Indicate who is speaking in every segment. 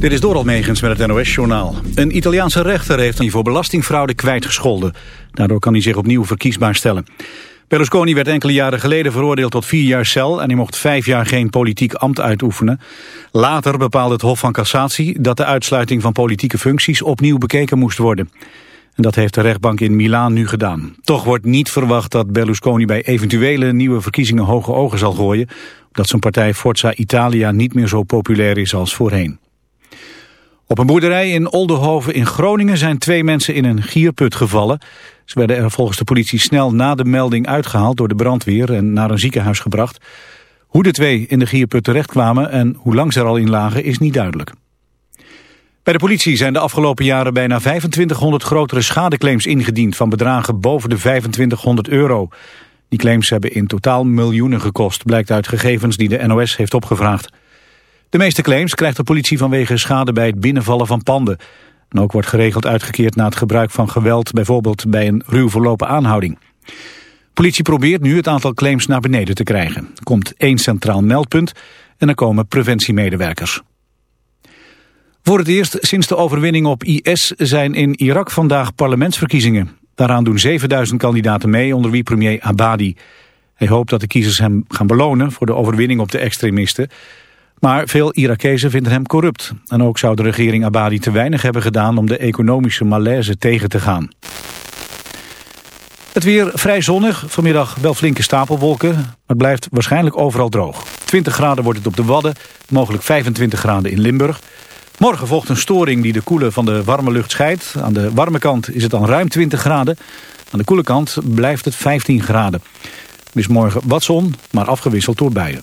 Speaker 1: Dit is Doral Megens met het NOS-journaal. Een Italiaanse rechter heeft hem voor belastingfraude kwijtgescholden. Daardoor kan hij zich opnieuw verkiesbaar stellen. Berlusconi werd enkele jaren geleden veroordeeld tot vier jaar cel... en hij mocht vijf jaar geen politiek ambt uitoefenen. Later bepaalde het Hof van Cassatie dat de uitsluiting van politieke functies opnieuw bekeken moest worden. En dat heeft de rechtbank in Milaan nu gedaan. Toch wordt niet verwacht dat Berlusconi bij eventuele nieuwe verkiezingen hoge ogen zal gooien... omdat zijn partij Forza Italia niet meer zo populair is als voorheen. Op een boerderij in Oldenhoven in Groningen zijn twee mensen in een gierput gevallen. Ze werden er volgens de politie snel na de melding uitgehaald door de brandweer en naar een ziekenhuis gebracht. Hoe de twee in de gierput terechtkwamen en hoe lang ze er al in lagen is niet duidelijk. Bij de politie zijn de afgelopen jaren bijna 2500 grotere schadeclaims ingediend van bedragen boven de 2500 euro. Die claims hebben in totaal miljoenen gekost, blijkt uit gegevens die de NOS heeft opgevraagd. De meeste claims krijgt de politie vanwege schade bij het binnenvallen van panden. En ook wordt geregeld uitgekeerd na het gebruik van geweld, bijvoorbeeld bij een ruw verlopen aanhouding. Politie probeert nu het aantal claims naar beneden te krijgen. Er komt één centraal meldpunt en er komen preventiemedewerkers. Voor het eerst sinds de overwinning op IS zijn in Irak vandaag parlementsverkiezingen. Daaraan doen 7000 kandidaten mee, onder wie premier Abadi. Hij hoopt dat de kiezers hem gaan belonen voor de overwinning op de extremisten. Maar veel Irakezen vinden hem corrupt. En ook zou de regering Abadi te weinig hebben gedaan om de economische malaise tegen te gaan. Het weer vrij zonnig, vanmiddag wel flinke stapelwolken, maar het blijft waarschijnlijk overal droog. 20 graden wordt het op de Wadden, mogelijk 25 graden in Limburg. Morgen volgt een storing die de koele van de warme lucht scheidt. Aan de warme kant is het dan ruim 20 graden. Aan de koele kant blijft het 15 graden. Er is morgen wat zon, maar afgewisseld door buien.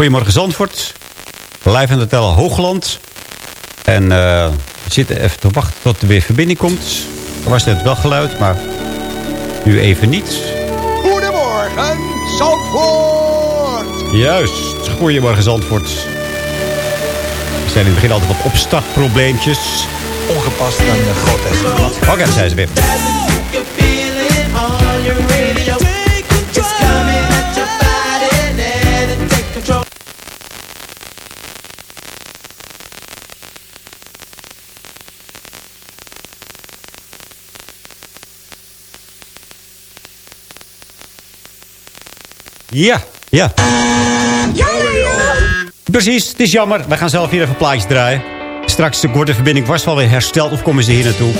Speaker 2: Goedemorgen Zandvoort. Live aan de tellen Hoogland. En uh, we zitten even te wachten tot er weer verbinding komt. Er was net wel geluid, maar nu even niet.
Speaker 3: Goedemorgen Zandvoort.
Speaker 2: Juist. Goedemorgen Zandvoort. We zijn in het begin altijd wat opstartprobleempjes.
Speaker 4: Ongepast en uh, grotesk.
Speaker 2: Oké, daar zijn ze weer. Ja, ja. Precies, het is jammer. Wij gaan zelf hier even een plaatje draaien. Straks wordt de verbinding vast wel weer hersteld of komen ze hier naartoe.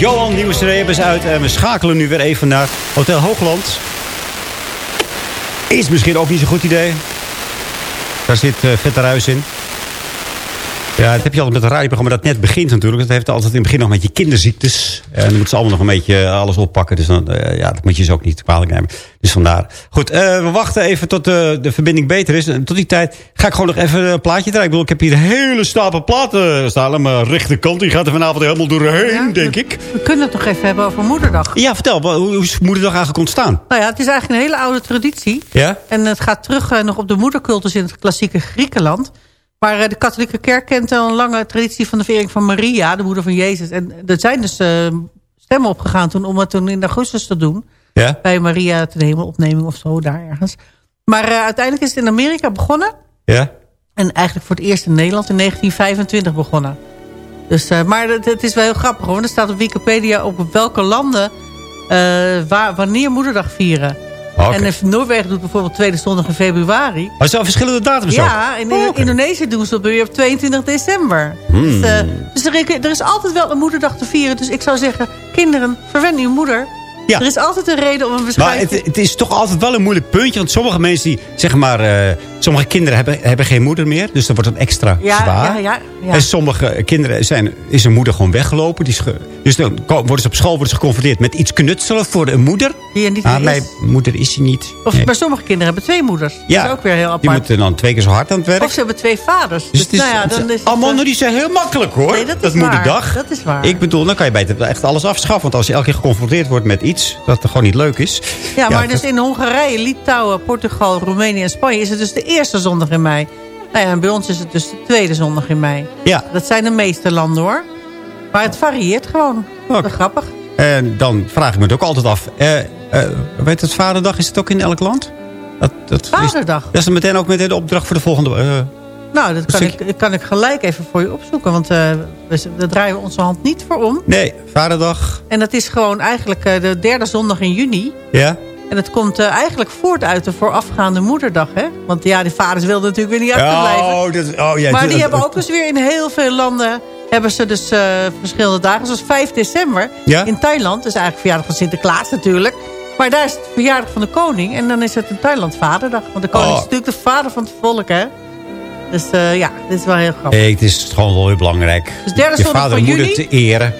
Speaker 2: Johan, ze uit. En we schakelen nu weer even naar Hotel Hoogland. Is misschien ook niet zo'n goed idee. Daar zit uh, Vette Ruis in. Ja, dat heb je altijd met een radioprogramma dat net begint natuurlijk. Dat heeft altijd in het begin nog met je kinderziektes. En dan moeten ze allemaal nog een beetje alles oppakken. Dus dan, uh, ja, dat moet je ze ook niet kwalijk nemen. Dus vandaar. Goed, uh, we wachten even tot de, de verbinding beter is. En tot die tijd ga ik gewoon nog even een plaatje draaien. Ik bedoel, ik heb hier een hele stapel platen staan. Mijn rechterkant die gaat er vanavond helemaal doorheen, ja, denk ik.
Speaker 5: We kunnen het toch even hebben over moederdag.
Speaker 2: Ja, vertel. Hoe is moederdag eigenlijk ontstaan?
Speaker 5: Nou ja, het is eigenlijk een hele oude traditie.
Speaker 2: Ja?
Speaker 5: En het gaat terug nog op de moedercultus in het klassieke Griekenland. Maar de katholieke kerk kent al een lange traditie van de verering van Maria, de moeder van Jezus. En er zijn dus uh, stemmen opgegaan toen om het toen in augustus te doen.
Speaker 2: Ja?
Speaker 5: Bij Maria ten hemelopneming of zo, daar ergens. Maar uh, uiteindelijk is het in Amerika begonnen.
Speaker 2: Ja?
Speaker 5: En eigenlijk voor het eerst in Nederland in 1925 begonnen. Dus, uh, maar het, het, is wel heel grappig, want er staat op Wikipedia op welke landen waar, wanneer moederdag vieren.
Speaker 2: Okay.
Speaker 5: En Noorwegen doet bijvoorbeeld tweede zondag in februari.
Speaker 2: Maar er zijn verschillende datums
Speaker 5: Ja, in oh, okay. Indonesië doen ze dat weer op 22 december.
Speaker 2: Hmm.
Speaker 5: Dus, uh, dus er, er, is altijd wel een moederdag te vieren. Dus ik zou zeggen, kinderen, verwen uw moeder.
Speaker 2: Ja.
Speaker 5: Er is altijd een reden om een
Speaker 2: Maar
Speaker 5: beschrijving...
Speaker 2: het, het, is toch altijd wel een moeilijk puntje. Want sommige mensen die, zeg maar... Uh, sommige kinderen hebben, hebben geen moeder meer. Dus dan wordt het extra
Speaker 5: ja,
Speaker 2: zwaar.
Speaker 5: Ja, ja, ja.
Speaker 2: En sommige kinderen zijn, is een moeder gewoon weggelopen. Die is ge, dus dan worden ze op school worden ze geconfronteerd met iets knutselen voor een moeder.
Speaker 5: Die er niet
Speaker 2: ah, mijn moeder is hij niet.
Speaker 5: Of,
Speaker 2: nee.
Speaker 5: Maar sommige kinderen hebben twee moeders.
Speaker 2: Ja,
Speaker 5: dat is ook weer heel apart.
Speaker 2: Die moeten dan twee keer zo hard aan het werk.
Speaker 5: Of ze hebben twee vaders.
Speaker 2: Dus, dus
Speaker 5: nou ja, dan is het,
Speaker 2: allemaal nog niet zo heel makkelijk hoor.
Speaker 5: Nee, dat, is
Speaker 2: dat moederdag.
Speaker 5: Dat is waar.
Speaker 2: Ik bedoel, dan kan je beter echt alles afschaffen. Want als je elke keer geconfronteerd wordt met iets dat er gewoon niet leuk is.
Speaker 5: Ja, maar dus in Hongarije, Litouwen, Portugal, Roemenië en Spanje is het dus de eerste zondag in mei. Nou ja, en bij ons is het dus de tweede zondag in mei.
Speaker 2: Ja.
Speaker 5: Dat zijn de meeste landen hoor. Maar het varieert gewoon.
Speaker 2: Ook.
Speaker 5: Dat grappig.
Speaker 2: En dan vraag ik me het ook altijd af. Uh, uh, weet het vaderdag, is het ook in elk land? Dat, dat
Speaker 5: vaderdag?
Speaker 2: Is, dat is meteen ook meteen de opdracht voor de volgende... Uh,
Speaker 5: nou, dat kan ik, kan ik gelijk even voor je opzoeken. Want uh, we, daar draaien we onze hand niet voor om.
Speaker 2: Nee, vaderdag.
Speaker 5: En dat is gewoon eigenlijk uh, de derde zondag in juni.
Speaker 2: Ja.
Speaker 5: En het komt uh, eigenlijk voort uit de voorafgaande moederdag. Hè? Want ja, die vaders wilden natuurlijk weer niet achterblijven.
Speaker 2: Oh, dat, oh, ja,
Speaker 5: maar die dat, hebben ook dus weer in heel veel landen... hebben ze dus verschillende dagen. Zoals 5 december
Speaker 2: ja?
Speaker 5: in Thailand. Dat is eigenlijk verjaardag van Sinterklaas natuurlijk. Maar daar is het verjaardag van de koning. En dan is het in Thailand vaderdag. Want de koning
Speaker 6: Oh.
Speaker 5: is natuurlijk de vader van het volk, hè. Dus eh, ja, dit is wel heel grappig.
Speaker 6: Nee, het is gewoon wel heel belangrijk.
Speaker 5: Dus derde
Speaker 6: je vader en moeder te eren.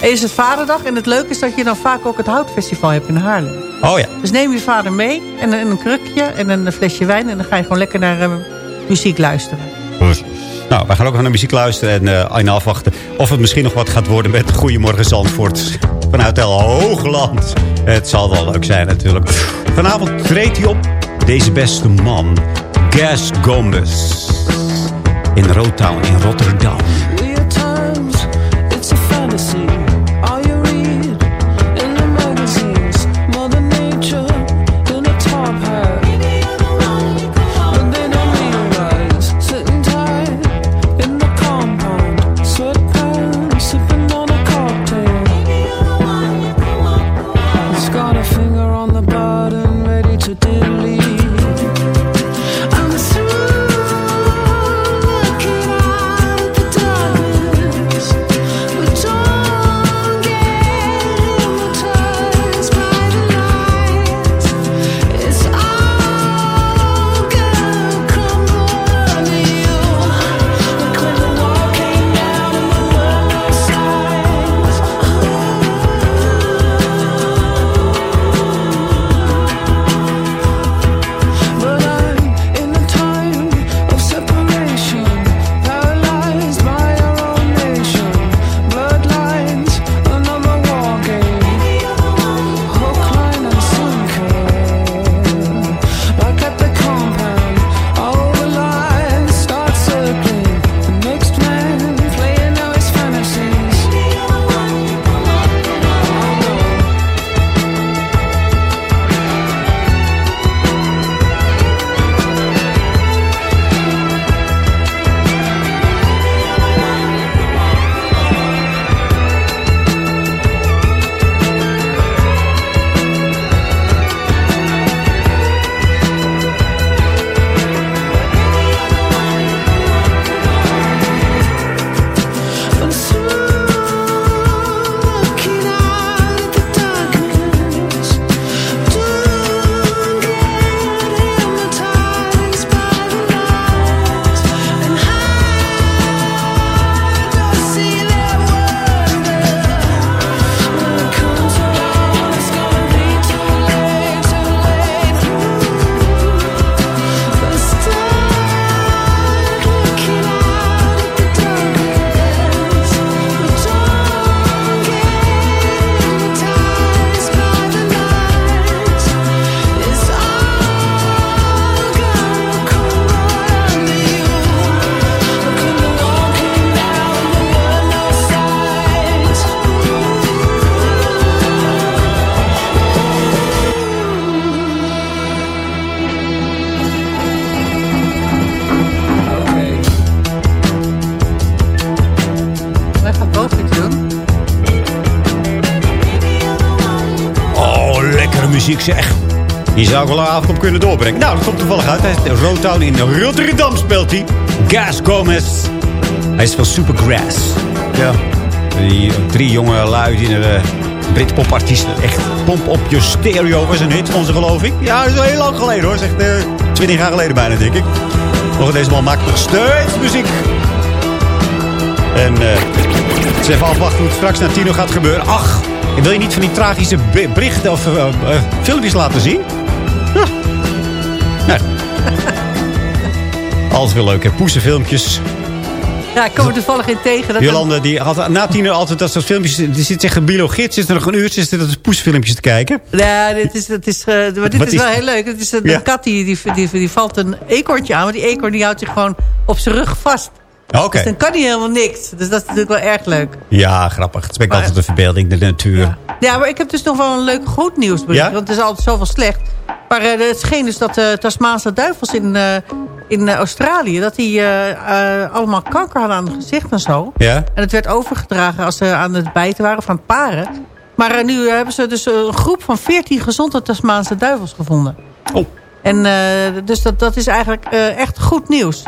Speaker 5: En is het vaderdag. En het leuke is dat je dan vaak ook het houtfestival hebt in Haarlem.
Speaker 6: Oh ja.
Speaker 5: Dus neem je vader mee. En, een- en een krukje en een flesje wijn. En dan ga je gewoon lekker naar eh, muziek luisteren.
Speaker 6: Precies. Nou, wij gaan ook nog naar muziek luisteren en, en afwachten of het misschien nog wat gaat worden met Goedemorgen Zandvoort. Vanuit El Hoogland. Het zal wel leuk zijn natuurlijk. Vanavond treedt hij op, deze beste man, Gas Gomez. In Rotown in Rotterdam. Zeg. Hier zou ik wel een avond op kunnen doorbrengen. Nou, dat komt toevallig uit. Hij is Rotown in Rotterdam speelt hij. Gas Gomez. Hij is van Supergrass. Ja. Die drie jonge lui die de Britpopartiesten. Echt pomp op je stereo was een hit van ze geloof ik. Ja, dat is wel heel lang geleden hoor. Is echt eh, 20 jaar geleden bijna denk ik. Nog deze man maakt nog steeds muziek. En eh ze even afwachten hoe het straks na tien uur gaat gebeuren. Ach, wil je niet van die tragische be- berichten of eh, eh, filmpjes laten zien? Huh. Nee. Altijd wel leuk, hè? Poesenfilmpjes.
Speaker 5: Ja, ik kom er toevallig in tegen. Dat
Speaker 6: Jolande, die had na tien uur altijd dat soort filmpjes... Die zit zich gebiologeerd, zit er nog een uurtje... zit er poesenfilmpjes te kijken.
Speaker 5: Ja, dit is, dit is, eh, maar dit
Speaker 6: Wat
Speaker 5: is wel
Speaker 6: het?
Speaker 5: heel leuk. Het is een,
Speaker 6: Ja.
Speaker 5: kat die, die, die, die valt een eekhoorntje aan. Maar die eekhoorn die houdt zich gewoon op zijn rug vast.
Speaker 6: Oké.
Speaker 5: Dus dan kan hij helemaal niks. Dus dat is natuurlijk wel erg leuk.
Speaker 6: Ja, grappig. Het spreekt altijd de verbeelding, de natuur.
Speaker 5: Ja, maar ik heb dus nog wel een leuk goed nieuwsbericht.
Speaker 6: Ja?
Speaker 5: Want het is altijd zoveel slecht. Maar eh, het scheen dus dat de Tasmaanse duivels in, eh, in eh, Australië... dat die eh, eh, allemaal kanker hadden aan het gezicht en zo.
Speaker 6: Ja?
Speaker 5: En het werd overgedragen als ze aan het bijten waren het paren. Maar eh, nu hebben ze dus een groep van 14 gezonde Tasmaanse duivels gevonden.
Speaker 6: Oh.
Speaker 5: En eh, dus dat, dat is eigenlijk eh, echt goed nieuws.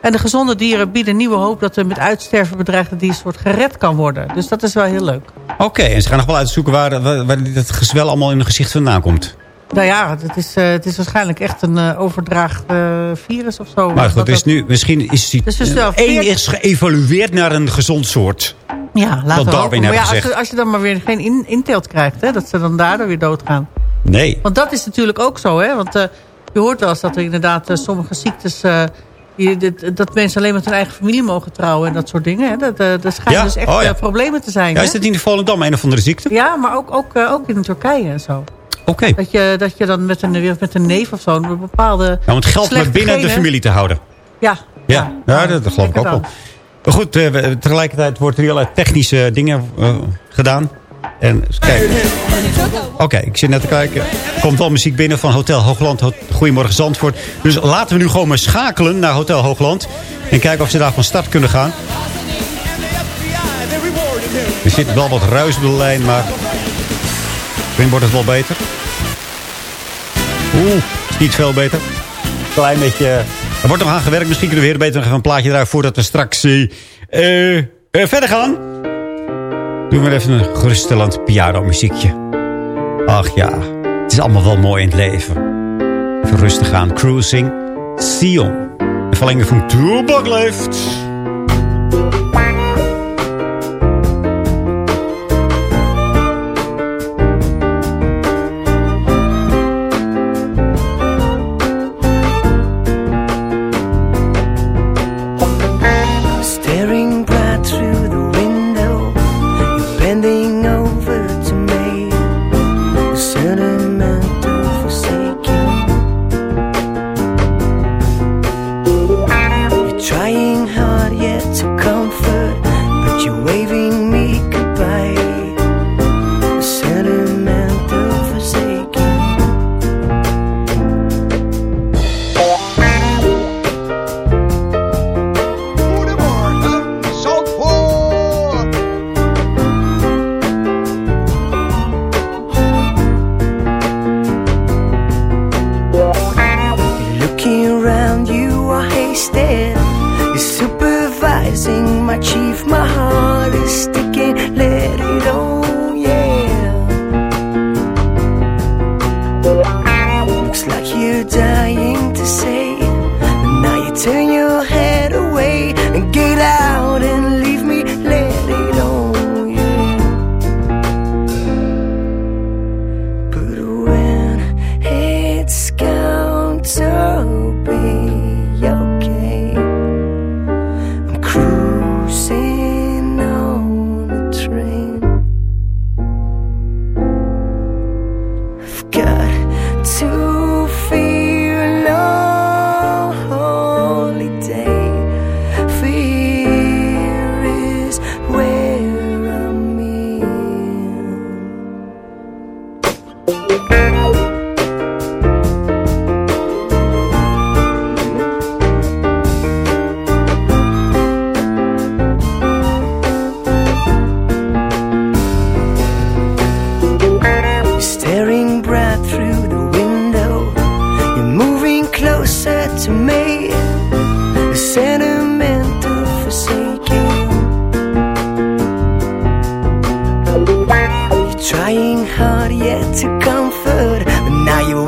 Speaker 5: En de gezonde dieren bieden nieuwe hoop dat er met uitsterven bedreigde diersoort gered kan worden. Dus dat is wel heel leuk.
Speaker 2: Oké, en ze gaan nog wel uitzoeken waar, waar, waar dit gezwel allemaal in hun gezicht vandaan komt.
Speaker 5: Nou ja, het is, eh, het is waarschijnlijk echt een eh, overdraagd eh, virus of zo.
Speaker 2: Maar goed,
Speaker 5: Dat
Speaker 2: is nu, misschien is die
Speaker 5: Dus dus
Speaker 2: één is geëvalueerd naar een gezond soort.
Speaker 5: Ja, laten we
Speaker 2: Darwin.
Speaker 5: Maar ja, als, je, als je dan maar weer geen in, inteelt krijgt, hè, dat ze dan daardoor weer doodgaan.
Speaker 2: Nee.
Speaker 5: Want dat is natuurlijk ook zo, hè. Want je hoort wel eens dat er inderdaad sommige ziektes... die, dit- dat mensen alleen met hun eigen familie mogen trouwen en dat soort dingen. Hè. Dat, eh, dat schijnen
Speaker 2: Ja?
Speaker 5: dus echt
Speaker 2: Oh, ja.
Speaker 5: eh, problemen te zijn.
Speaker 2: Ja,
Speaker 5: hè.
Speaker 2: is niet in Volendam een of andere ziekte?
Speaker 5: Ja, maar ook, ook, eh, ook in Turkije en zo.
Speaker 2: Oké.
Speaker 5: Dat, je, dat je dan met een, met een neef of zo... een bepaalde
Speaker 2: Ja, om het geld maar binnen de familie te houden.
Speaker 5: Ja,
Speaker 2: Ja, ja, dat, dat geloof ik ook wel. Maar goed, eh, tegelijkertijd wordt er heel technische dingen gedaan. En kijken. Oké, ik zit net te kijken. Komt wel muziek binnen van Hotel Hoogland. Ho- Goedemorgen Zandvoort. Dus laten we nu gewoon maar schakelen naar Hotel Hoogland. En kijken of ze daar van start kunnen gaan. Er zit wel wat ruis op de lijn, maar... Misschien wordt het wel beter. Oeh, niet veel beter. Klein beetje... Er wordt nog aan gewerkt. Misschien kunnen we weer beter nog een plaatje eruit... voordat we straks eh, eh, eh, verder gaan. Doen we even een geruststellend piano-muziekje. Ach ja, het is allemaal wel mooi in het leven. Even rustig aan. Cruising. Sion. De verlenging van Toolbak leeft.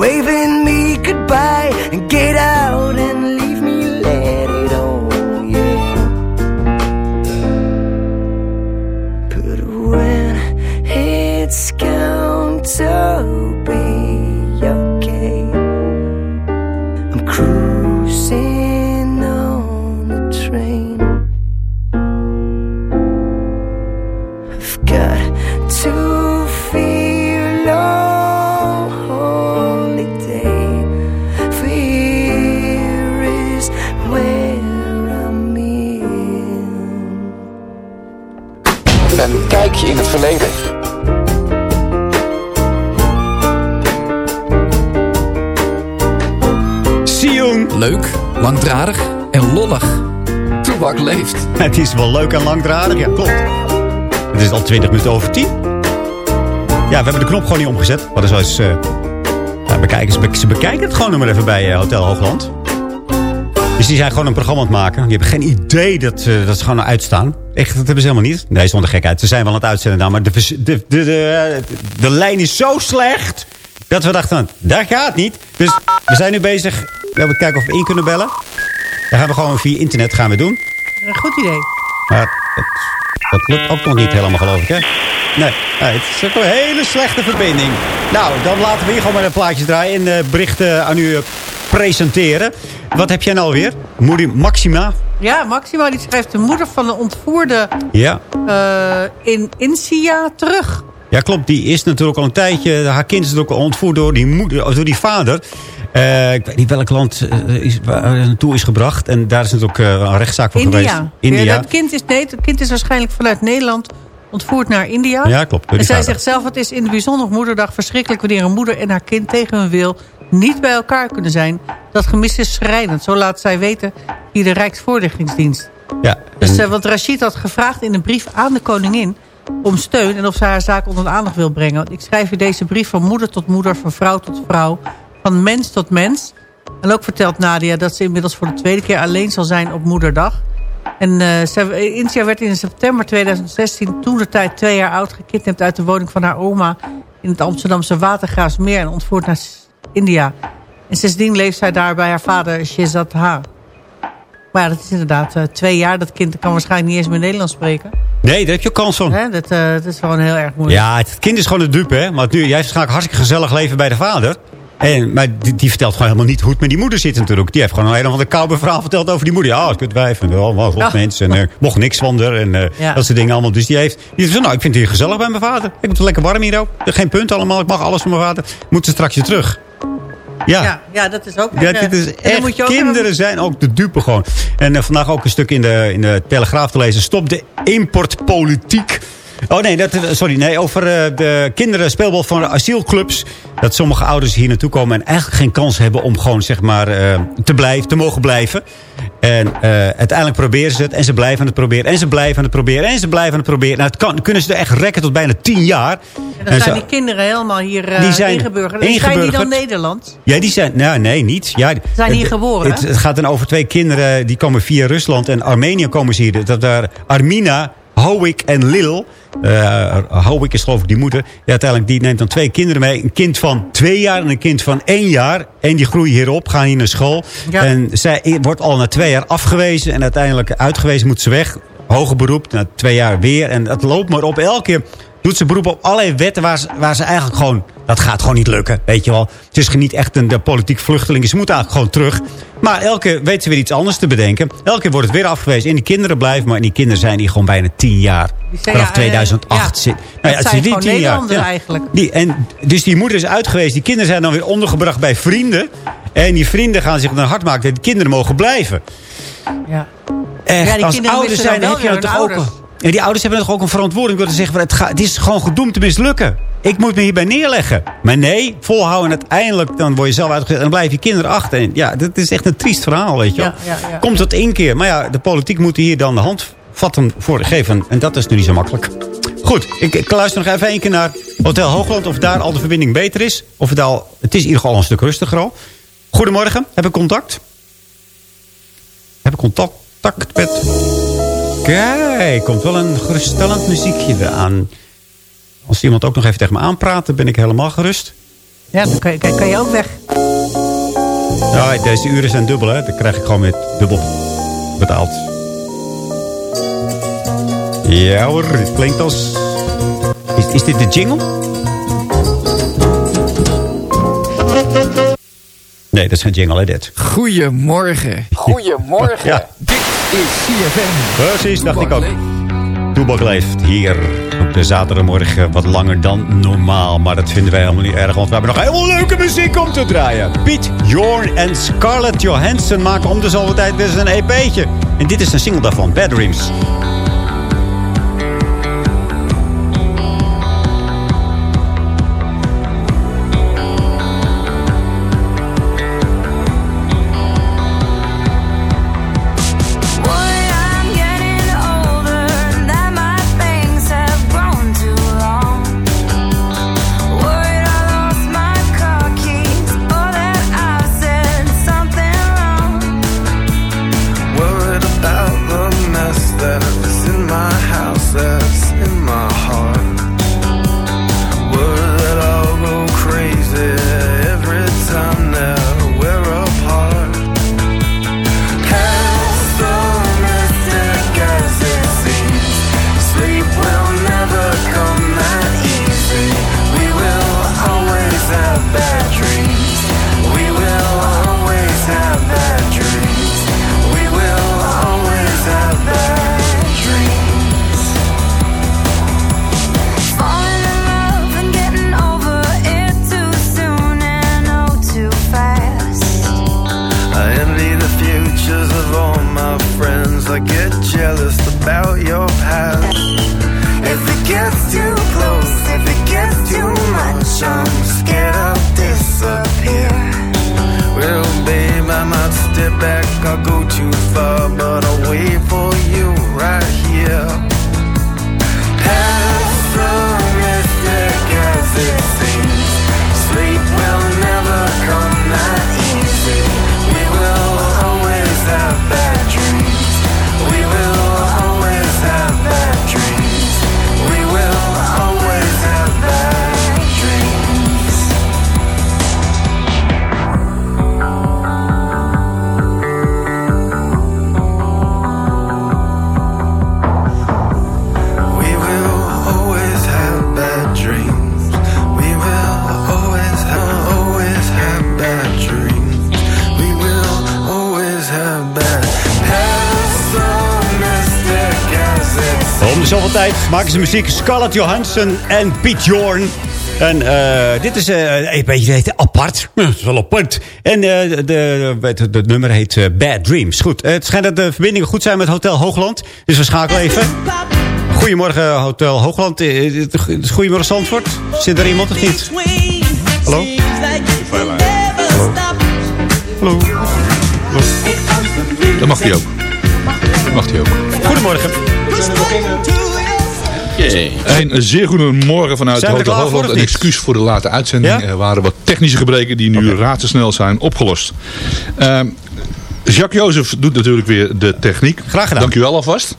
Speaker 7: Now is
Speaker 2: wel leuk en langdradig, ja, klopt. Het is al 20 minuten over 10. Ja, we hebben de knop gewoon niet omgezet. Wat is wel eens... eh, ja, bekijken, ze, ze bekijken het gewoon maar even bij eh, Hotel Hoogland. Dus die zijn gewoon een programma aan het maken. Die hebben geen idee dat, eh, dat ze gewoon uitstaan. Echt, dat hebben ze helemaal niet. Nee, zonder gekheid. Ze zijn wel aan het uitzenden nou, maar de, de, de, de, de lijn is zo slecht... dat we dachten, dat gaat niet. Dus we zijn nu bezig. We hebben kijken of we in kunnen bellen. Dat gaan we gewoon via internet gaan we doen.
Speaker 5: Een goed idee.
Speaker 2: Maar dat, dat lukt ook nog niet helemaal, geloof ik, hè? Nee, nee, het is ook een hele slechte verbinding. Nou, dan laten we hier gewoon maar een plaatje draaien... en eh, berichten aan u eh, presenteren. Wat heb jij nou alweer? Moeder Maxima?
Speaker 5: Ja, Maxima die schrijft de moeder van de ontvoerde
Speaker 2: Ja.
Speaker 5: eh, in Insia terug.
Speaker 2: Ja, klopt. Die is natuurlijk al een tijdje... Haar kind is ook al ontvoerd door die, moeder, door die vader. Eh, ik weet niet welk land eh, is, waar naartoe is gebracht. En daar is natuurlijk eh, een rechtszaak voor geweest.
Speaker 5: India. Ja, dat kind is, nee, het kind is waarschijnlijk vanuit Nederland ontvoerd naar India.
Speaker 2: Ja, klopt.
Speaker 5: En zij zegt zelf, het is in de bijzonder moederdag verschrikkelijk... wanneer een moeder en haar kind tegen hun wil niet bij elkaar kunnen zijn. Dat gemis is schrijnend. Zo laat zij weten via de Rijksvoorlichtingsdienst.
Speaker 2: Ja,
Speaker 5: Dus,
Speaker 2: en-
Speaker 5: eh, want Rashid had gevraagd in een brief aan de koningin om steun... en of zij haar zaak onder de aandacht wil brengen. Ik schrijf u deze brief van moeder tot moeder, van vrouw tot vrouw... van mens tot mens. En ook vertelt Nadia dat ze inmiddels voor de tweede keer alleen zal zijn op moederdag. En Intia werd in september 2016, toen de tijd twee jaar oud... gekidnapt uit de woning van haar oma in het Amsterdamse Watergraafsmeer... en ontvoerd naar India. En sindsdien leeft zij daar bij haar vader Shehzad Ha. Maar ja, dat is inderdaad eh, twee jaar. Dat kind kan waarschijnlijk niet eens meer Nederlands spreken.
Speaker 2: Nee, daar heb je kans van.
Speaker 5: Hè? Dat, dat is gewoon heel erg moeilijk.
Speaker 2: Ja, het kind is gewoon een dupe, hè. Maar nu, jij heeft waarschijnlijk hartstikke gezellig leven bij de vader. En, maar die, die vertelt gewoon helemaal niet hoe het met die moeder zit natuurlijk. Die heeft gewoon een hele andere koude verhaal verteld over die moeder. Ja, ik het wijf en
Speaker 5: Ja.
Speaker 2: mensen. En er mocht niks van haar en eh,
Speaker 5: Ja.
Speaker 2: dat soort dingen allemaal. Dus die heeft, die heeft nou, ik vind het hier gezellig bij mijn vader. Ik heb het lekker warm hier ook. Geen punt allemaal, ik mag alles van mijn vader. Moeten ze straks weer terug. Ja.
Speaker 5: Ja, ja, dat is ook...
Speaker 2: Ja,
Speaker 5: eh,
Speaker 2: dit is
Speaker 5: en dan
Speaker 2: echt,
Speaker 5: moet je ook
Speaker 2: kinderen
Speaker 5: hebben-
Speaker 2: zijn ook de dupe gewoon. En eh, vandaag ook een stuk in de, in de Telegraaf te lezen. Stop de importpolitiek. Oh nee, dat, sorry, nee, over eh, de kinderen speelbal van asielclubs. Dat sommige ouders hier naartoe komen en eigenlijk geen kans hebben om gewoon zeg maar eh, te blijven, te mogen blijven. En eh, uiteindelijk proberen ze het en ze blijven aan het proberen en ze blijven aan het proberen en ze blijven aan het proberen. Nou, het kan, kunnen ze er echt rekken tot bijna tien jaar.
Speaker 5: En dan
Speaker 2: En
Speaker 5: zijn
Speaker 2: zo-
Speaker 5: die kinderen helemaal hier eh
Speaker 2: Die zijn
Speaker 5: ingeburgerd. En Zijn die dan. Nederland?
Speaker 2: Ja, die zijn... Nou, nee, niet. Ja,
Speaker 5: Zijn hier geboren,
Speaker 2: Het, gaat dan over twee kinderen. Die komen via Rusland en Armenië komen ze hier. Dat daar Armina, Howik en Lil. Eh Howik is geloof ik die moeder. Ja, uiteindelijk die neemt dan twee kinderen mee. Een kind van twee jaar en een kind van één jaar. En die groeien hier op, gaan hier naar school.
Speaker 5: Ja.
Speaker 2: En zij wordt al na twee jaar afgewezen. En uiteindelijk uitgewezen moet ze weg. Hoger beroep, na twee jaar weer. En het loopt maar op. Elke keer doet ze beroep op allerlei wetten waar ze, waar ze eigenlijk gewoon... Dat gaat gewoon niet lukken, weet je wel. Het is niet echt een de politiek vluchteling. Ze moeten eigenlijk gewoon terug. Maar elke keer weet ze weer iets anders te bedenken. Elke keer wordt het weer afgewezen. En die kinderen blijven. Maar die kinderen zijn hier gewoon bijna tien jaar. Vanaf
Speaker 5: ja,
Speaker 2: 2008
Speaker 5: eh,
Speaker 2: zit.
Speaker 5: ja,
Speaker 2: Nou
Speaker 5: dat
Speaker 2: het
Speaker 5: zijn
Speaker 2: die tien jaar.
Speaker 5: Eigenlijk.
Speaker 2: Die, en, dus die moeder is uitgewezen. Die kinderen zijn dan weer ondergebracht bij vrienden. En die vrienden gaan zich dan hard maken dat de kinderen mogen blijven.
Speaker 5: Ja.
Speaker 2: Echt,
Speaker 5: Ja, die
Speaker 2: als
Speaker 5: kinderen
Speaker 2: ouders
Speaker 5: dan
Speaker 2: zijn,
Speaker 5: wel
Speaker 2: heb je dan
Speaker 5: hun
Speaker 2: toch ook... Ja, die ouders hebben toch ook een verantwoording door te zeggen... van, Het, gaat, het is gewoon gedoemd te mislukken. Ik moet me hierbij neerleggen. Maar nee, volhouden en uiteindelijk dan word je zelf uitgezet... en dan blijven je kinderen achter. En ja, dat is echt een triest verhaal, weet je wel.
Speaker 5: Ja, ja, ja.
Speaker 2: Komt tot één keer. Maar ja, de politiek moet hier dan de hand vatten voor geven. En dat is nu niet zo makkelijk. Goed, ik, ik luister nog even één keer naar Hotel Hoogland... of daar al de verbinding beter is. Of het, al, het is in ieder geval een stuk rustiger al. Goedemorgen, heb ik contact? Heb ik contact met... Kijk, komt wel een geruststellend muziekje eraan. Als iemand ook nog even tegen me aanpraat, dan ben ik helemaal gerust.
Speaker 5: Ja, dan kan je, kan, je ook weg.
Speaker 2: Ja, deze uren zijn dubbel, hè. Dan krijg ik gewoon weer dubbel betaald. Ja hoor, dit klinkt als... Is, is dit de jingle? Nee, dat is geen jingle, hè, dit.
Speaker 8: Goedemorgen. Goedemorgen.
Speaker 2: Ja.
Speaker 8: Is CFM.
Speaker 2: Precies, dacht ik ook. Toebak leeft hier op de zaterdagmorgen wat langer dan normaal. Maar dat vinden wij helemaal niet erg, want we hebben nog heel leuke muziek om te draaien. Piet, Jorn en Scarlett Johansson maken om de zoveel tijd weer een EP'tje. En dit is een single daarvan, Bad Dreams. Maken ze muziek. Scarlett Johansson en Piet Jorn. En eh, dit is eh, een beetje heet, apart. Ja, Het is wel apart. En eh, de, de nummer heet eh, Bad Dreams. Goed, eh, het schijnt dat de verbindingen goed zijn met Hotel Hoogland. Dus we schakelen even. Goedemorgen Hotel Hoogland. Eh, het is Goedemorgen Zandvoort. Zit er iemand of niet? Hallo? Hallo?
Speaker 9: Dat mag hij ook. Dat mag hij ook.
Speaker 2: Goedemorgen.
Speaker 9: Een zeer goede morgen vanuit Hotel Hoogland. Een excuus voor de late uitzending.
Speaker 2: Ja?
Speaker 9: Er waren wat technische gebreken die nu razendsnel zijn opgelost. Ehm, Jacques Jozef doet natuurlijk weer de techniek.
Speaker 2: Graag gedaan.
Speaker 9: Dank u wel alvast.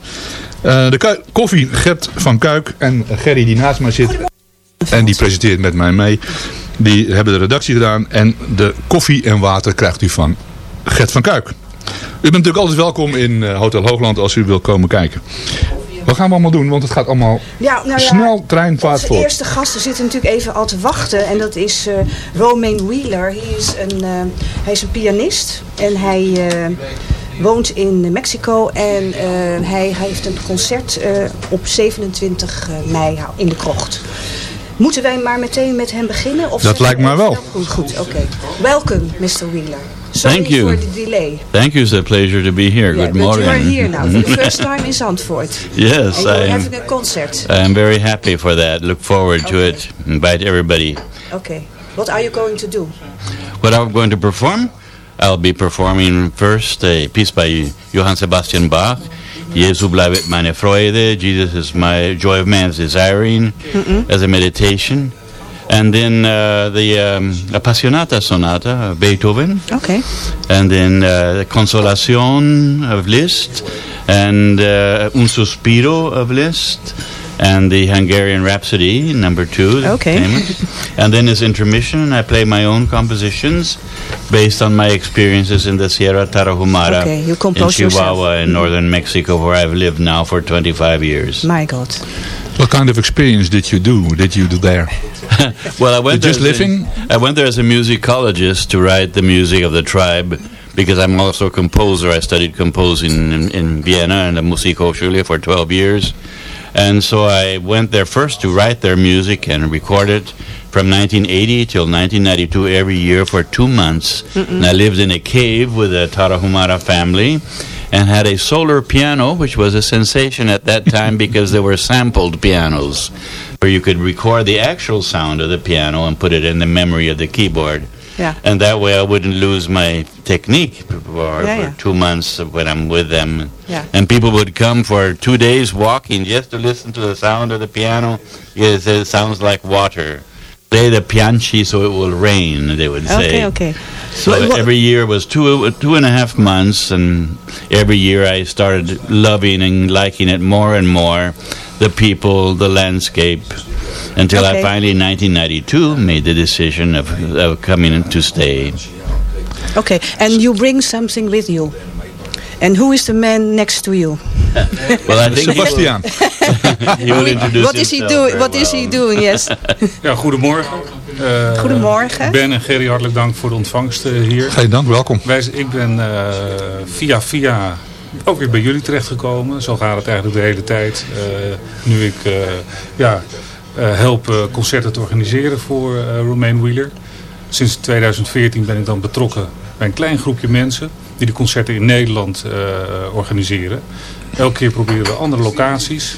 Speaker 9: Eh, de koffie Gert van Kuik en Gerry die naast mij zit. En die presenteert met mij mee. Die hebben de redactie gedaan. En de koffie en water krijgt u van Gert van Kuik. U bent natuurlijk altijd welkom in eh, Hotel Hoogland als u wil komen kijken. Wat gaan we allemaal doen? Want het gaat allemaal
Speaker 10: Ja, nou ja,
Speaker 9: snel treinvaart voor.
Speaker 10: eerste gasten zitten natuurlijk even al te wachten. En dat is eh Romain Wheeler. Hij is, een, eh, hij is een pianist. En hij eh, woont in Mexico. En hij, hij heeft een concert op 27 mei in de krocht. Moeten wij maar meteen met hem beginnen? Of
Speaker 9: Dat lijkt mij
Speaker 10: even-
Speaker 9: wel.
Speaker 10: Goed, goed oké. Welkom, Mr. Wheeler. Sorry
Speaker 11: Thank you.
Speaker 10: for the delay.
Speaker 11: Thank you. It's a pleasure to be here.
Speaker 10: Yeah,
Speaker 11: Good morning.
Speaker 10: you are here now for the first time in Zandvoort.
Speaker 11: Yes, I
Speaker 10: having
Speaker 11: am.
Speaker 10: a concert.
Speaker 11: I'm very happy for that. Look forward to it. Invite everybody.
Speaker 10: Okay. What are you going to do?
Speaker 11: What I'm going to perform? I'll be performing first a piece by Johann Sebastian Bach. Jesu bleibt meine Freude. Jesus is my joy of man's desiring as a meditation. And then uh, the um, Appassionata Sonata of Beethoven.
Speaker 10: Okay.
Speaker 11: And then uh, the Consolación of Liszt, and uh, Un Suspiro of Liszt, and the Hungarian Rhapsody, number two.
Speaker 10: Okay.
Speaker 11: famous. and then as intermission, and I play my own compositions based on my experiences in the Sierra Tarahumara
Speaker 10: Okay, you
Speaker 11: in Chihuahua
Speaker 10: yourself.
Speaker 11: in northern Mexico, where I've lived now for 25 years.
Speaker 10: My God.
Speaker 9: What kind of experience did you do? Did you do there?
Speaker 11: well, I went
Speaker 9: Just
Speaker 11: there as a-
Speaker 9: living?
Speaker 11: I went there as a musicologist to write the music of the tribe because I'm also a composer. I studied composing in, in Vienna and the Musikhochschule for 12 years. And so I went there first to write their music and record it from 1980 till 1992 every year for two months. And I lived in a cave with the Tarahumara family and had a solar piano, which was a sensation at that time because there were sampled pianos where you could record the actual sound of the piano and put it in the memory of the keyboard.
Speaker 10: Yeah.
Speaker 11: And that way I wouldn't lose my technique for, for
Speaker 10: yeah.
Speaker 11: two months when I'm with them.
Speaker 10: Yeah.
Speaker 11: And people would come for two days walking just to listen to the sound of the piano. Yes, it sounds like water. Play the pianchi so it will rain, they would say.
Speaker 10: Okay, okay.
Speaker 11: So every year was two two and a half months, and every year I started loving and liking it more and more. The people, the landscape, until
Speaker 10: Okay.
Speaker 11: I finally, in 1992, made the decision of, of coming to stay.
Speaker 10: Okay, and you bring something with you. And who is the man next to you?
Speaker 11: Well, I think
Speaker 9: Sebastian.
Speaker 11: he will introduce
Speaker 10: What is he doing? What is he doing? Yes.
Speaker 12: Ja, goedemorgen. Eh,
Speaker 10: Goedemorgen.
Speaker 12: Ben en Gerry, hartelijk dank voor de ontvangst eh, hier.
Speaker 9: Geen dank, welkom.
Speaker 12: Wij, ik ben eh, via via ook weer bij jullie terechtgekomen. Zo gaat het eigenlijk de hele tijd. Eh, nu ik eh, ja, eh, help concerten te organiseren voor Romain Wheeler. Sinds 2014 ben ik dan betrokken bij een klein groepje mensen die de concerten in Nederland organiseren. Elke keer proberen we andere locaties.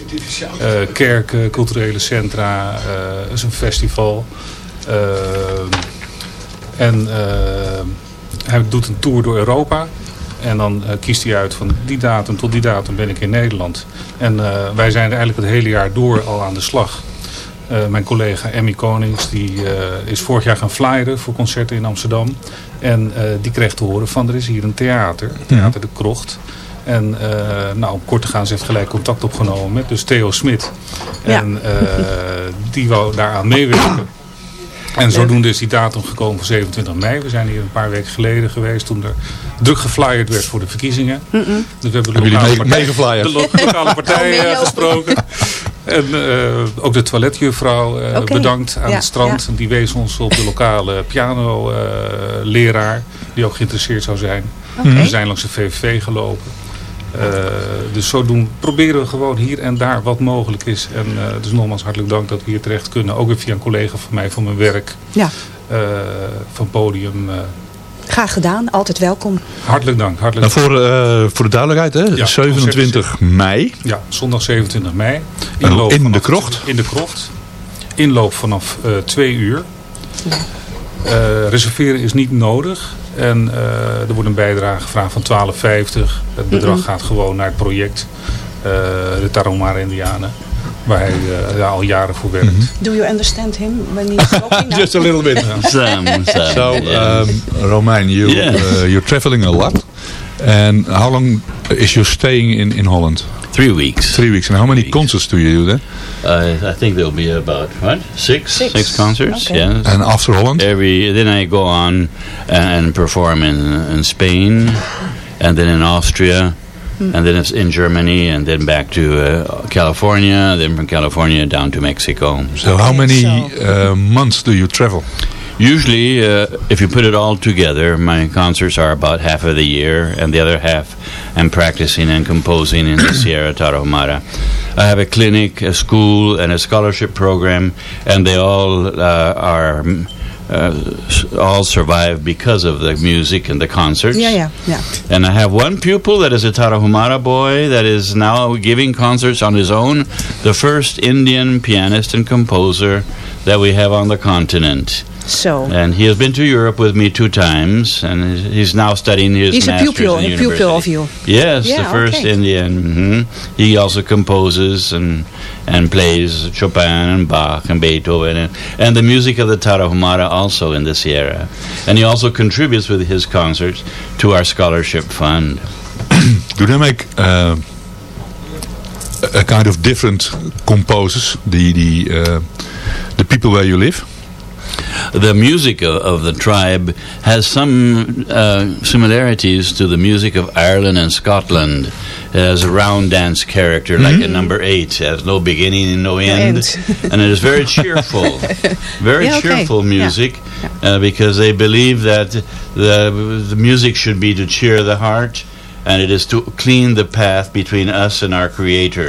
Speaker 12: Kerken, culturele centra, eh is een festival. Eh, en eh, hij doet een tour door Europa. En dan eh, kiest hij uit van die datum tot die datum ben ik in Nederland. En eh, wij zijn er eigenlijk het hele jaar door al aan de slag. Eh, mijn collega Emmy Konings die, eh, is vorig jaar gaan flyeren voor concerten in Amsterdam. En eh, die kreeg te horen van er is hier een theater, Theater de Krocht. En eh, nou, om kort te gaan, ze heeft gelijk contact opgenomen met dus Theo Smit.
Speaker 10: Ja.
Speaker 12: En eh, die wou daaraan meewerken. En zodoende is die datum gekomen voor 27 mei. We zijn hier een paar weken geleden geweest toen er druk geflyerd werd voor de verkiezingen. Dus we hebben de lokale
Speaker 9: mee-
Speaker 12: partij,
Speaker 9: meegeflyerd?
Speaker 12: de lo- lokale partij
Speaker 10: Oh,
Speaker 12: eh, gesproken. En eh, ook de toiletjuffrouw eh, bedankt aan
Speaker 10: Ja,
Speaker 12: het strand. Die wees ons op de lokale piano-leraar. die ook geïnteresseerd zou zijn. We zijn langs de VVV gelopen. Eh, dus zodoende proberen we gewoon hier en daar wat mogelijk is. En eh, dus nogmaals hartelijk dank dat we hier terecht kunnen. Ook weer via een collega van mij van mijn werk.
Speaker 10: Ja.
Speaker 12: eh, van Podium. Eh,
Speaker 10: Graag gedaan, altijd welkom.
Speaker 12: hartelijk dank.
Speaker 9: Nou,
Speaker 12: Hartelijk
Speaker 9: voor, eh, voor de duidelijkheid, hè?
Speaker 12: Ja,
Speaker 9: 27 mei.
Speaker 12: Ja, zondag 27 mei.
Speaker 9: En in de krocht?
Speaker 12: In de krocht. Inloop vanaf eh 2 uur. Eh, reserveren is niet nodig. En eh, er wordt een bijdrage gevraagd van 12,50. Het bedrag
Speaker 10: Mhm.
Speaker 12: gaat gewoon naar het project. eh, de Tarahumara Indianen. Waar hij ja, al jaren voor werkt.
Speaker 10: Do you understand him when he's talking?
Speaker 9: Just a little bit.
Speaker 11: Some, some,
Speaker 9: So, um, Romein, you,
Speaker 11: Yes.
Speaker 9: uh, you're traveling a lot. And how long is you staying in, in Holland?
Speaker 11: Three weeks.
Speaker 9: Three weeks. And how many concerts do you do there?
Speaker 11: Uh, I think there'll be about what six
Speaker 10: Six.
Speaker 11: six, concerts.
Speaker 10: Okay.
Speaker 11: Yes.
Speaker 9: And after Holland?
Speaker 11: Every then I go on and, and perform in in Spain, and then in Austria, And then it's in Germany, and then back to uh, California. Then from California down to Mexico.
Speaker 9: So how many uh, months do you travel?
Speaker 11: Usually, uh, if you put it all together, my concerts are about half of the year, and the other half I'm practicing and composing in the Sierra Tarahumara. I have a clinic, a school, and a scholarship program, and they all uh, are s- all survive because of the music and the concerts.
Speaker 10: Yeah, yeah, yeah.
Speaker 11: And I have one pupil that is a Tarahumara boy that is now giving concerts on his own, the first Indian pianist and composer that we have on the continent.
Speaker 10: So.
Speaker 11: And he has been to Europe with me two times, and he's now studying his
Speaker 10: He's a pupil,
Speaker 11: in
Speaker 10: a pupil of you.
Speaker 11: Yes,
Speaker 10: Yeah,
Speaker 11: the first
Speaker 10: okay.
Speaker 11: Indian. hmm He also composes and and plays Chopin and Bach and Beethoven and, and the music of the Tarahumara also in the Sierra. And he also contributes with his concerts to our scholarship fund.
Speaker 9: Do they make uh, a kind of different composers? The the uh, the people where you live?
Speaker 11: The music of, of the tribe has some uh, similarities to the music of Ireland and Scotland. It has a round dance character, like a number eight. It has no beginning and no end.
Speaker 10: end.
Speaker 11: and it is very cheerful. Very
Speaker 10: Yeah, okay.
Speaker 11: cheerful
Speaker 10: Yeah.
Speaker 11: music uh, because they believe that the, the music should be to cheer the heart and it is to clean the path between us and our Creator.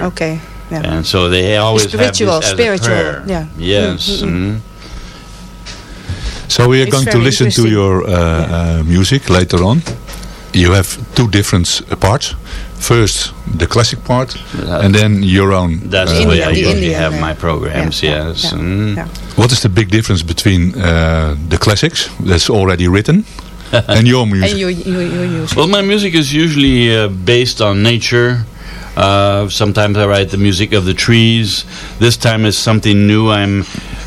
Speaker 10: Ja.
Speaker 11: And so they always
Speaker 10: Spiritual,
Speaker 11: have this as
Speaker 10: spiritual,
Speaker 11: a prayer.
Speaker 10: yeah.
Speaker 11: Yes.
Speaker 10: Mm, mm, mm.
Speaker 11: mhm.
Speaker 9: So we are
Speaker 10: It's
Speaker 9: going to listen to your uh, uh, music later on. You have two different uh, parts. First, the classic part, and then your own.
Speaker 11: That's
Speaker 9: uh,
Speaker 11: the way I
Speaker 10: the
Speaker 11: usually have my programs,
Speaker 10: yeah,
Speaker 11: yes.
Speaker 10: yeah,
Speaker 11: Mm.
Speaker 10: yeah.
Speaker 9: What is the big difference between uh, the classics that's already written and your music?
Speaker 10: En your, your, your music.
Speaker 11: Well, my music is usually uh, based on nature. Uh, sometimes I write the music of the trees. This time is something new. I'm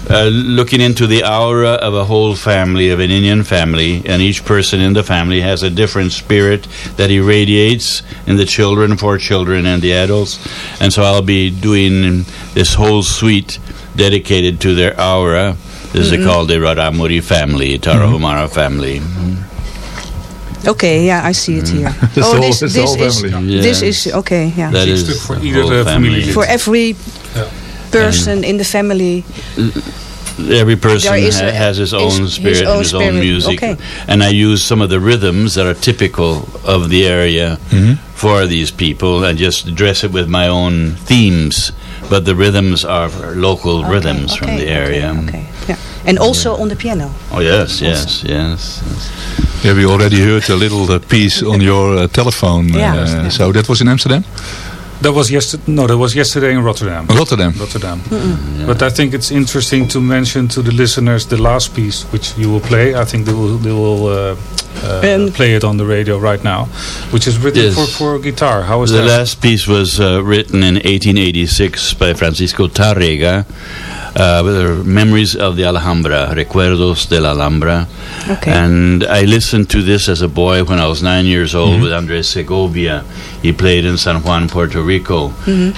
Speaker 11: uh, looking into the aura of a whole family, of an Indian family, and each person in the family has a different spirit that irradiates in the children, four children, and the adults. And so I'll be doing this whole suite dedicated to their aura. This is mm-hmm. called the Radamuri family, Tarahumara mm-hmm. family.
Speaker 10: Okay, yeah, I see it mm-hmm. here.
Speaker 9: That's
Speaker 10: oh,
Speaker 9: all-
Speaker 10: this,
Speaker 9: that's
Speaker 10: this
Speaker 9: all
Speaker 10: is,
Speaker 9: family.
Speaker 10: this is, oké, ja.
Speaker 11: That
Speaker 12: Een
Speaker 11: is
Speaker 12: stuk voor
Speaker 11: the family.
Speaker 10: For every
Speaker 12: Ja.
Speaker 10: person in the family.
Speaker 11: Every person ha-
Speaker 10: a-
Speaker 11: has his own
Speaker 10: his
Speaker 11: spirit
Speaker 10: own
Speaker 11: and his own music,
Speaker 10: okay.
Speaker 11: and I use some of the rhythms that are typical of the area
Speaker 9: Mhm.
Speaker 11: for these people, and just dress it with my own themes. But the rhythms are local
Speaker 10: Okay,
Speaker 11: rhythms from the area.
Speaker 10: Okay, okay, yeah. And also on the piano.
Speaker 11: Oh yes, yes, yes.
Speaker 9: Yeah, we already heard a little uh, piece on your uh, telephone.
Speaker 10: Yeah.
Speaker 9: uh,
Speaker 10: Yeah.
Speaker 9: So that was in Amsterdam?
Speaker 12: That was yesterday. No, that was yesterday in Rotterdam.
Speaker 9: Rotterdam.
Speaker 12: Rotterdam. But I think it's interesting to mention to the listeners the last piece which you will play. I think they will they will uh, uh, play it on the radio right now, which is written
Speaker 11: Yes.
Speaker 12: for, for guitar. How is
Speaker 11: The
Speaker 12: that?
Speaker 11: last piece was uh, written in 1886 by Francisco Tarrega. Uh, with memories of the Alhambra, Recuerdos de la Alhambra.
Speaker 10: Okay.
Speaker 11: And I listened to this as a boy when I was nine years old with Andres Segovia. He played in San Juan, Puerto Rico.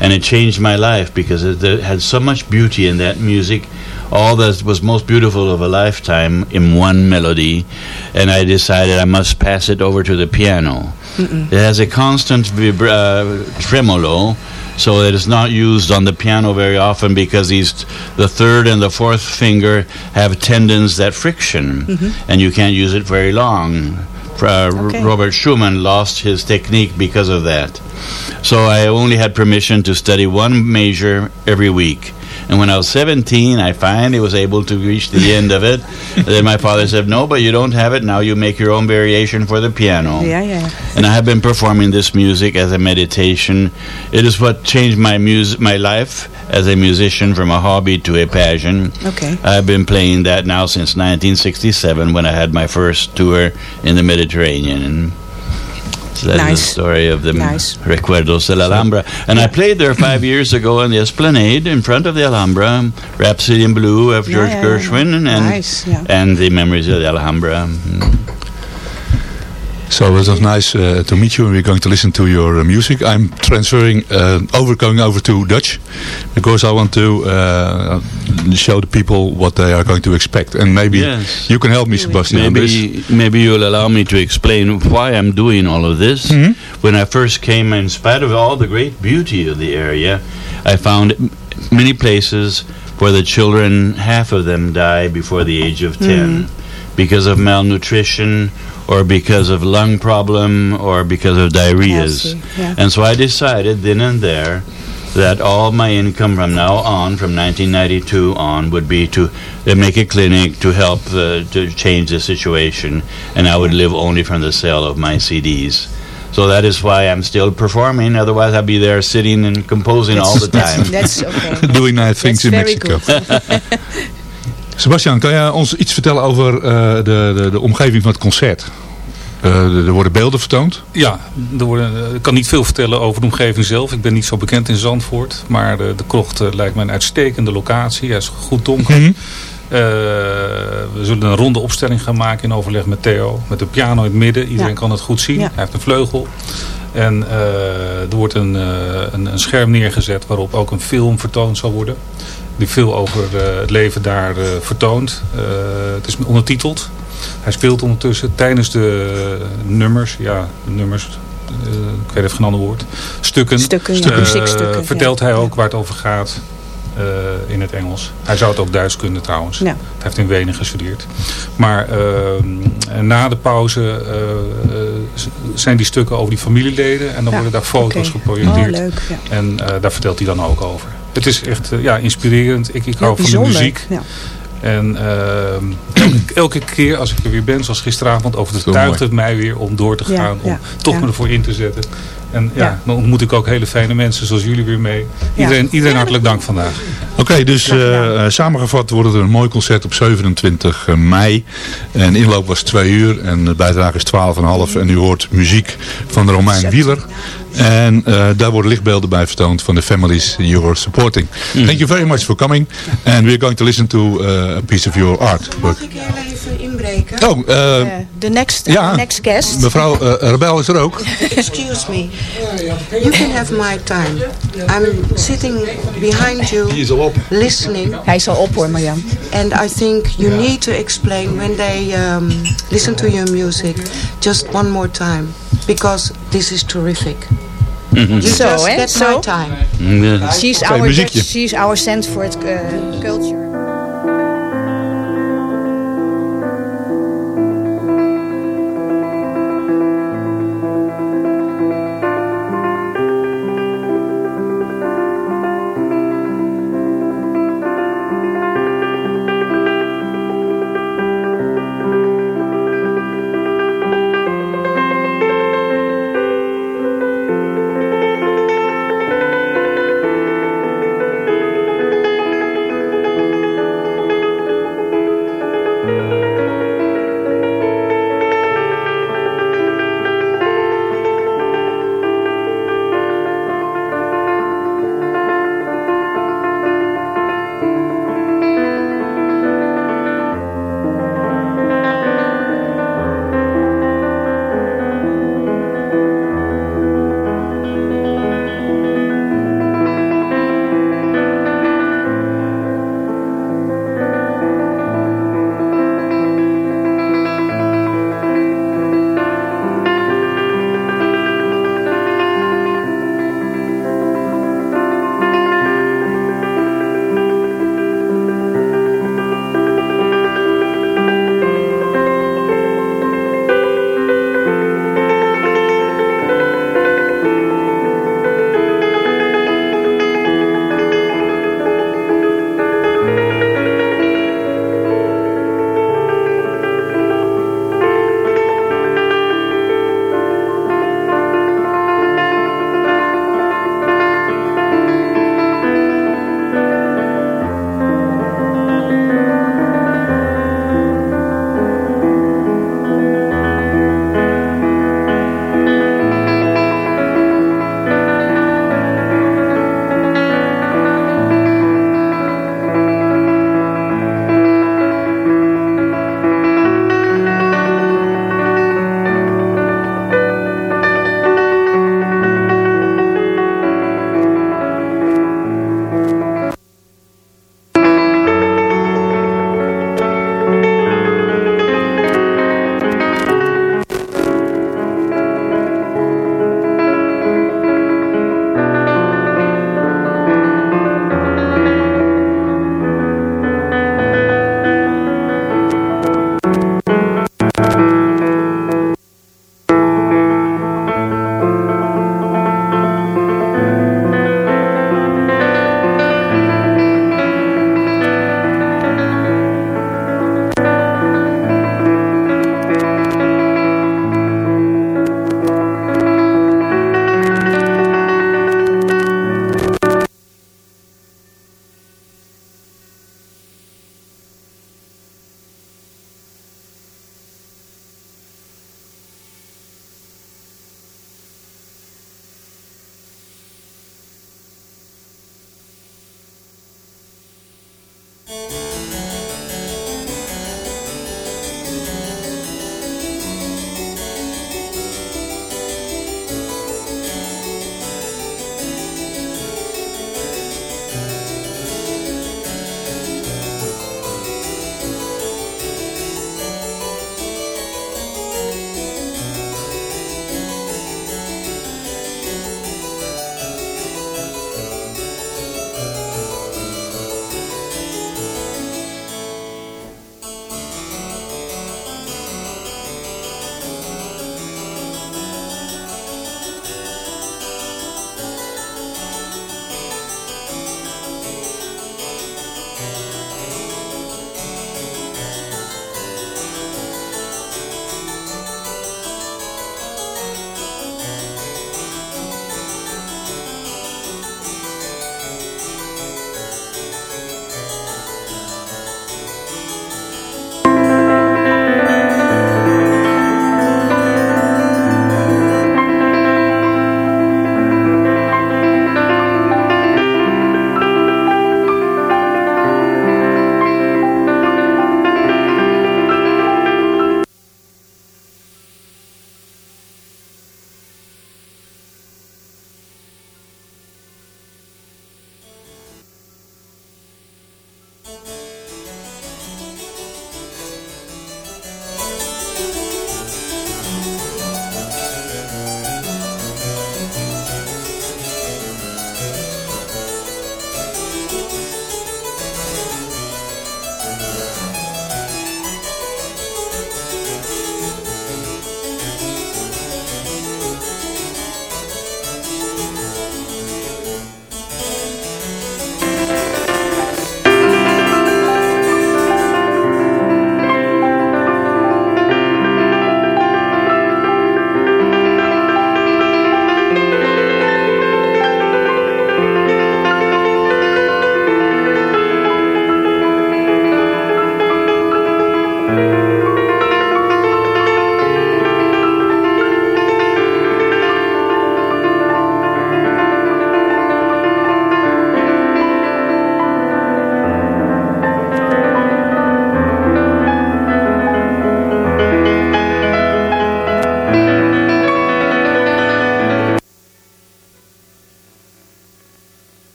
Speaker 11: And it changed my life because it, had so much beauty in that music. All that was most beautiful of a lifetime in one melody. And I decided I must pass it over to the piano. It has a constant uh, tremolo, so it is not used on the piano very often because these the third and the fourth finger have tendons that friction, and you can't use it very long. uh,
Speaker 10: Okay.
Speaker 11: Robert Schumann lost his technique because of that. So I only had permission to study one measure every week. And when I was 17, I finally was able to reach the end of it. Then my father said, No, but you don't have it. Now you make your own variation for the piano.
Speaker 10: Ja, ja.
Speaker 11: And I have been performing this music as a meditation. It is what changed my mus- my life as a musician from a hobby to a passion.
Speaker 10: Okay.
Speaker 11: I've been playing that now since 1967 when I had my first tour in the Mediterranean. That is
Speaker 10: Nice.
Speaker 11: the story of the
Speaker 10: Nice.
Speaker 11: Recuerdos de la Alhambra. And I played there five years ago on the Esplanade in front of the Alhambra, Rhapsody in Blue of George
Speaker 10: yeah, yeah.
Speaker 11: Gershwin and,
Speaker 10: Nice, yeah.
Speaker 11: and the Memories of the Alhambra. Mm. Mm.
Speaker 9: So it was nice uh, to meet you and we're going to listen to your uh, music. I'm transferring, uh, over going over to Dutch because I want to uh, show the people what they are going to expect. And maybe
Speaker 11: Yes.
Speaker 9: you can help me, Sebastian. on this.
Speaker 11: Maybe maybe you'll allow me to explain why I'm doing all of this. When I first came, in spite of all the great beauty of the area, I found many places where the children, half of them, die before the age of ten because of malnutrition or because of lung problem or because of diarrheas.
Speaker 10: see, yeah.
Speaker 11: And so I decided then and there that all my income from now on, from 1992 on, would be to uh, make a clinic to help uh, to change the situation, and I would live only from the sale of my CDs. So that is why I'm still performing. Otherwise, I'd be there sitting and composing all the time.
Speaker 10: That's okay.
Speaker 9: Doing nice things
Speaker 10: That's
Speaker 9: in
Speaker 10: very
Speaker 9: Mexico. Sebastian, kan jij ons iets vertellen over eh, de, de, de omgeving van het concert? Eh, er worden beelden vertoond.
Speaker 12: Ja, er worden, eh, ik kan niet veel vertellen over de omgeving zelf. Ik ben niet zo bekend in Zandvoort. Maar de, de krocht lijkt me een uitstekende locatie. Hij is goed donker.
Speaker 9: Mhm.
Speaker 12: Eh, we zullen een ronde opstelling gaan maken in overleg met Theo. Met de piano in het midden. Iedereen
Speaker 10: Ja.
Speaker 12: kan het goed zien.
Speaker 10: Ja.
Speaker 12: Hij heeft een vleugel. En eh, er wordt een, eh, een, een scherm neergezet waarop ook een film vertoond zal worden. Die veel over eh, het leven daar eh, vertoont. Eh, het is ondertiteld. Hij speelt ondertussen tijdens de nummers. Ja, de nummers. ik weet even geen ander woord. Stukken.
Speaker 10: Stukken, ja, muziekstukken,
Speaker 12: Vertelt
Speaker 10: ja.
Speaker 12: hij ook waar het over gaat. in het Engels. Hij zou het ook Duits kunnen trouwens.
Speaker 10: Ja.
Speaker 12: Hij heeft in Wenen gestudeerd. Maar ehm, na de pauze zijn die stukken over die familieleden. En dan
Speaker 10: Ja,
Speaker 12: worden daar foto's geprojecteerd.
Speaker 10: Oh, leuk, ja.
Speaker 12: En daar vertelt hij dan ook over. Het is echt eh, ja, inspirerend. Ik, ik hou van de muziek.
Speaker 10: Ja.
Speaker 12: En ehm, elke, elke keer als ik er weer ben, zoals gisteravond, overtuigt het mij weer om door te
Speaker 10: Ja,
Speaker 12: gaan. Om
Speaker 10: ja,
Speaker 12: toch
Speaker 10: ja.
Speaker 12: me ervoor in te zetten. En ja,
Speaker 10: Ja.
Speaker 12: dan ontmoet ik ook hele fijne mensen zoals jullie weer mee. Iedereen, iedereen hartelijk dank vandaag.
Speaker 9: Oké, dus eh, eh, samengevat wordt het een mooi concert op 27 mei. En inloop was 2 uur en de bijdrage is 12,5. En u hoort muziek van de Romein Wieler. En eh, daar worden lichtbeelden bij vertoond van de families you are supporting. Thank you very much for coming. And we're going to listen to uh, a piece of your art.
Speaker 10: Mag ik heel even inbreken?
Speaker 9: Oh, eh,
Speaker 10: De next,
Speaker 9: ja.
Speaker 10: next guest.
Speaker 9: mevrouw Rebel is er ook.
Speaker 13: Excuse me. You can have my time. I'm sitting behind you,
Speaker 9: Die is al op.
Speaker 13: listening.
Speaker 10: Hij is al op hoor, Marjan.
Speaker 13: And I think you need to explain when they um, listen to your music just one more time. Because this is terrific. You
Speaker 10: Zo, hè?
Speaker 13: get
Speaker 10: Zo.
Speaker 13: my time.
Speaker 11: Mm,
Speaker 10: She's our, she's our Zandvoort uh, culture.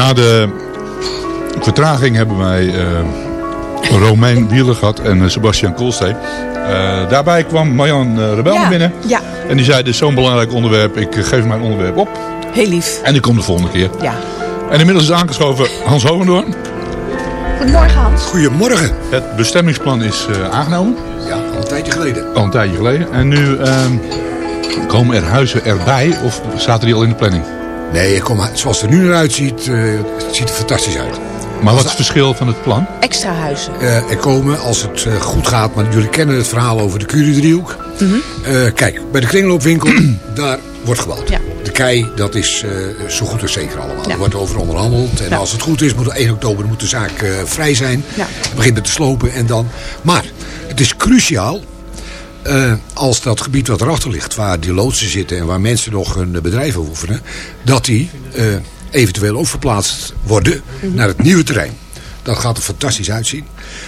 Speaker 9: Na de vertraging hebben wij eh Romein Wieler gehad en eh, Sebastian Koolstee. Eh, daarbij kwam Marjan Rebel
Speaker 10: Ja,
Speaker 9: naar binnen.
Speaker 10: ja.
Speaker 9: En die zei, dit is zo'n belangrijk onderwerp, ik geef mijn onderwerp op.
Speaker 10: Heel lief.
Speaker 9: En ik kom de volgende keer.
Speaker 10: Ja.
Speaker 9: En inmiddels is aangeschoven Hans Hogendoorn.
Speaker 10: Goedemorgen Hans.
Speaker 9: Goedemorgen. Het bestemmingsplan is eh, aangenomen.
Speaker 14: Ja, al een tijdje geleden.
Speaker 9: Al een tijdje geleden. En nu ehm, komen er huizen erbij of zaten die al in de planning?
Speaker 14: Nee, kom, zoals het er nu naar uitziet, eh, het ziet er fantastisch uit.
Speaker 9: Maar wat is het verschil van het plan?
Speaker 10: Extra huizen.
Speaker 14: Eh, er komen, als het eh, goed gaat, maar jullie kennen het verhaal over de Curie-driehoek.
Speaker 10: Mhm.
Speaker 14: Eh, kijk, bij de kringloopwinkel, daar wordt gebouwd.
Speaker 10: Ja.
Speaker 14: De kei, dat is eh, zo goed als zeker allemaal.
Speaker 10: Ja.
Speaker 14: Er wordt over onderhandeld. En
Speaker 10: Ja.
Speaker 14: als het goed is, moet op 1 oktober moet de zaak eh, vrij zijn.
Speaker 10: Ja.
Speaker 14: Het begint met te slopen en dan... Maar het is cruciaal eh, als dat gebied wat erachter ligt, waar die loodsen zitten en waar mensen nog hun eh, bedrijf oefenen, dat die eh, eventueel ook verplaatst worden naar het nieuwe terrein. Dat gaat er fantastisch uitzien.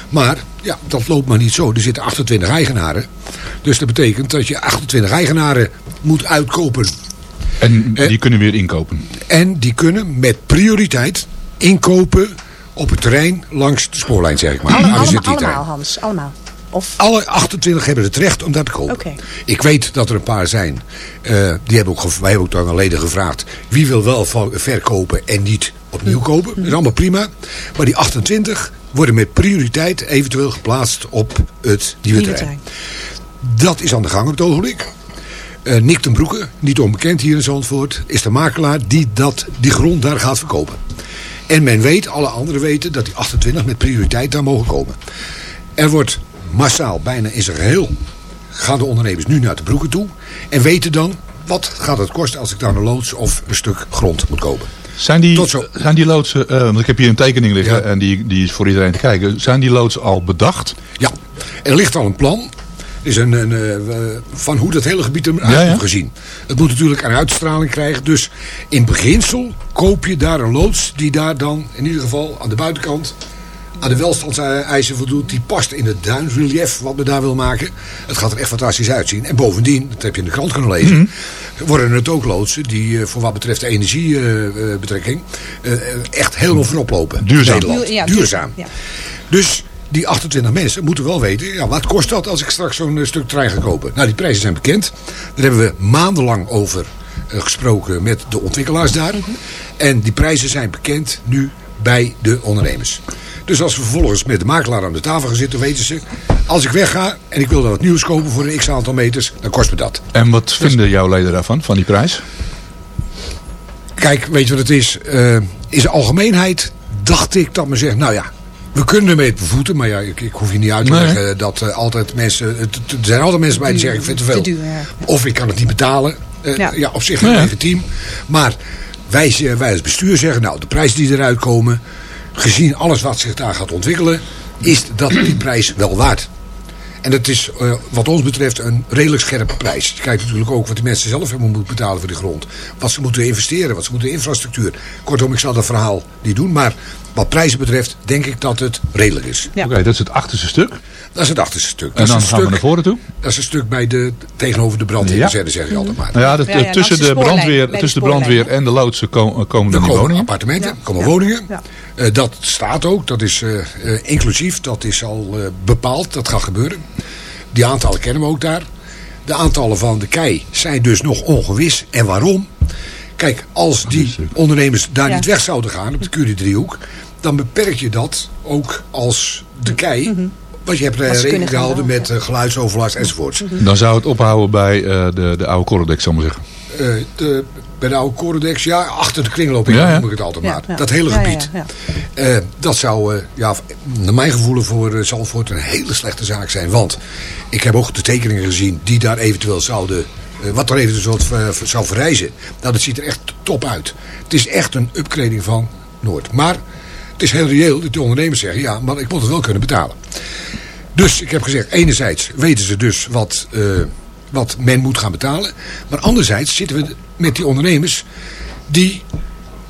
Speaker 14: Maar ja, dat loopt maar niet zo. Er zitten 28 eigenaren. Dus dat betekent dat je 28 eigenaren moet uitkopen.
Speaker 9: En die kunnen weer inkopen.
Speaker 14: En die kunnen met prioriteit inkopen op het terrein langs de spoorlijn, zeg ik maar.
Speaker 10: Allemaal, allemaal Hans, allemaal. Of...
Speaker 14: Alle 28 hebben het recht om dat te kopen. Ik weet dat er een paar zijn. eh, die hebben ook, wij hebben ook dan aan leden gevraagd. Wie wil wel verkopen en niet opnieuw kopen. Dat is allemaal prima. Maar die 28 worden met prioriteit eventueel geplaatst op het nieuwe
Speaker 10: Nieuwe
Speaker 14: terrein. Dat is aan de gang op het ogenblik. Eh Nick ten Broeke, niet onbekend hier in Zandvoort, is de makelaar die dat, die grond daar gaat verkopen. En men weet, alle anderen weten, dat die 28 met prioriteit daar mogen komen. Er wordt massaal, bijna in zijn geheel, gaan de ondernemers nu naar de broeken toe. En weten dan, wat gaat het kosten als ik daar een loods of een stuk grond moet kopen.
Speaker 9: Zijn die, zijn die loodsen, eh, want ik heb hier een tekening liggen en die, die is voor iedereen te kijken. Zijn die loodsen al bedacht?
Speaker 14: Ja, er ligt al een plan. Is een, een, eh, eh, van hoe dat hele gebied eruit
Speaker 9: Ja, ja.
Speaker 14: moet gezien. Het moet natuurlijk een uitstraling krijgen. Dus in beginsel koop je daar een loods die daar dan in ieder geval aan de buitenkant aan de welstandseisen voldoet. Die past in het duinrelief wat men daar wil maken. Het gaat er echt fantastisch uitzien. En bovendien, dat heb je in de krant kunnen lezen,
Speaker 9: Mhm.
Speaker 14: worden het ook loodsen die eh, voor wat betreft de energiebetrekking eh, echt helemaal voorop lopen.
Speaker 9: Duurzaam.
Speaker 14: Nederland.
Speaker 10: Duur- ja,
Speaker 14: duurzaam.
Speaker 10: Ja.
Speaker 14: Dus die 28 mensen moeten wel weten, ja, wat kost dat als ik straks zo'n eh, stuk trein ga kopen? Nou, die prijzen zijn bekend. Daar hebben we maandenlang over eh, gesproken met de ontwikkelaars daar. En die prijzen zijn bekend nu bij de ondernemers. Dus als we vervolgens met de makelaar aan de tafel gaan zitten, weten ze... als ik wegga en ik wil dan wat nieuws kopen voor een x-aantal meters, dan kost me dat.
Speaker 9: En wat vinden jouw leden daarvan, van die prijs?
Speaker 14: Kijk, weet je wat het is? Eh, in zijn algemeenheid dacht ik dat men zegt, nou ja, we kunnen ermee bevoeten. Maar ja, ik, ik hoef je niet uit te
Speaker 9: Nee.
Speaker 14: leggen dat eh, altijd mensen, het- het- er zijn altijd mensen bij die zeggen, ik vind het te veel.
Speaker 10: Te duur, ja.
Speaker 14: Of ik kan het niet betalen. Eh,
Speaker 10: Ja.
Speaker 14: ja. op zich
Speaker 9: Ja.
Speaker 14: legitiem. Maar wij, wij als bestuur zeggen, nou, de prijzen die eruit komen, gezien alles wat zich daar gaat ontwikkelen, is dat die prijs wel waard. En dat is eh, wat ons betreft een redelijk scherpe prijs. Je kijkt natuurlijk ook wat die mensen zelf hebben moeten betalen voor die grond. Wat ze moeten investeren, wat ze moeten in infrastructuur. Kortom, ik zal dat verhaal niet doen. Maar wat prijzen betreft denk ik dat het redelijk is.
Speaker 9: Oké, dat is het achterste stuk.
Speaker 14: Dat is het achterste stuk. Dat
Speaker 9: En dan gaan we naar voren toe.
Speaker 14: Dat is een stuk bij de, tegenover de brandweerkazerne, zeg je altijd maar.
Speaker 9: Nou ja, dat-
Speaker 10: Ja, ja,
Speaker 9: tussen,
Speaker 10: de
Speaker 9: de brandweer,
Speaker 10: de
Speaker 9: tussen de brandweer en de loodsen ko- komen, komen
Speaker 14: Er
Speaker 9: woningen.
Speaker 14: appartementen,
Speaker 10: Ja.
Speaker 14: komen
Speaker 10: Ja.
Speaker 14: woningen. Eh, dat staat ook, dat is eh, eh, inclusief, dat is al eh, bepaald, dat gaat gebeuren. Die aantallen kennen we ook daar. De aantallen van de kei zijn dus nog ongewis. En waarom? Kijk, als die ondernemers daar
Speaker 10: Ja.
Speaker 14: niet weg zouden gaan op de Curie-driehoek... dan beperk je dat ook als de kei... Want je hebt rekening gehouden met geluidsoverlast enzovoorts.
Speaker 9: Dan zou het ophouden bij eh, de, de oude Corodex, zal ik maar zeggen.
Speaker 14: Eh, de, bij de oude Corodex, ja, achter de kringloop in,
Speaker 9: Ja, ja.
Speaker 14: noem ik het altijd maar.
Speaker 10: Ja, ja.
Speaker 14: Dat hele
Speaker 10: Ja, ja,
Speaker 14: gebied.
Speaker 10: ja.
Speaker 14: Eh, dat zou, eh, ja, naar mijn gevoel voor uh, Zandvoort een hele slechte zaak zijn. Want ik heb ook de tekeningen gezien die daar eventueel zouden... wat er eventueel uh, zou verrijzen. Nou, dat ziet er echt top uit. Het is echt een upgrading van Noord. Maar het is heel reëel dat de ondernemers zeggen... ja, maar ik moet het wel kunnen betalen. Dus ik heb gezegd, enerzijds weten ze dus wat, eh, wat men moet gaan betalen. Maar anderzijds zitten we met die ondernemers die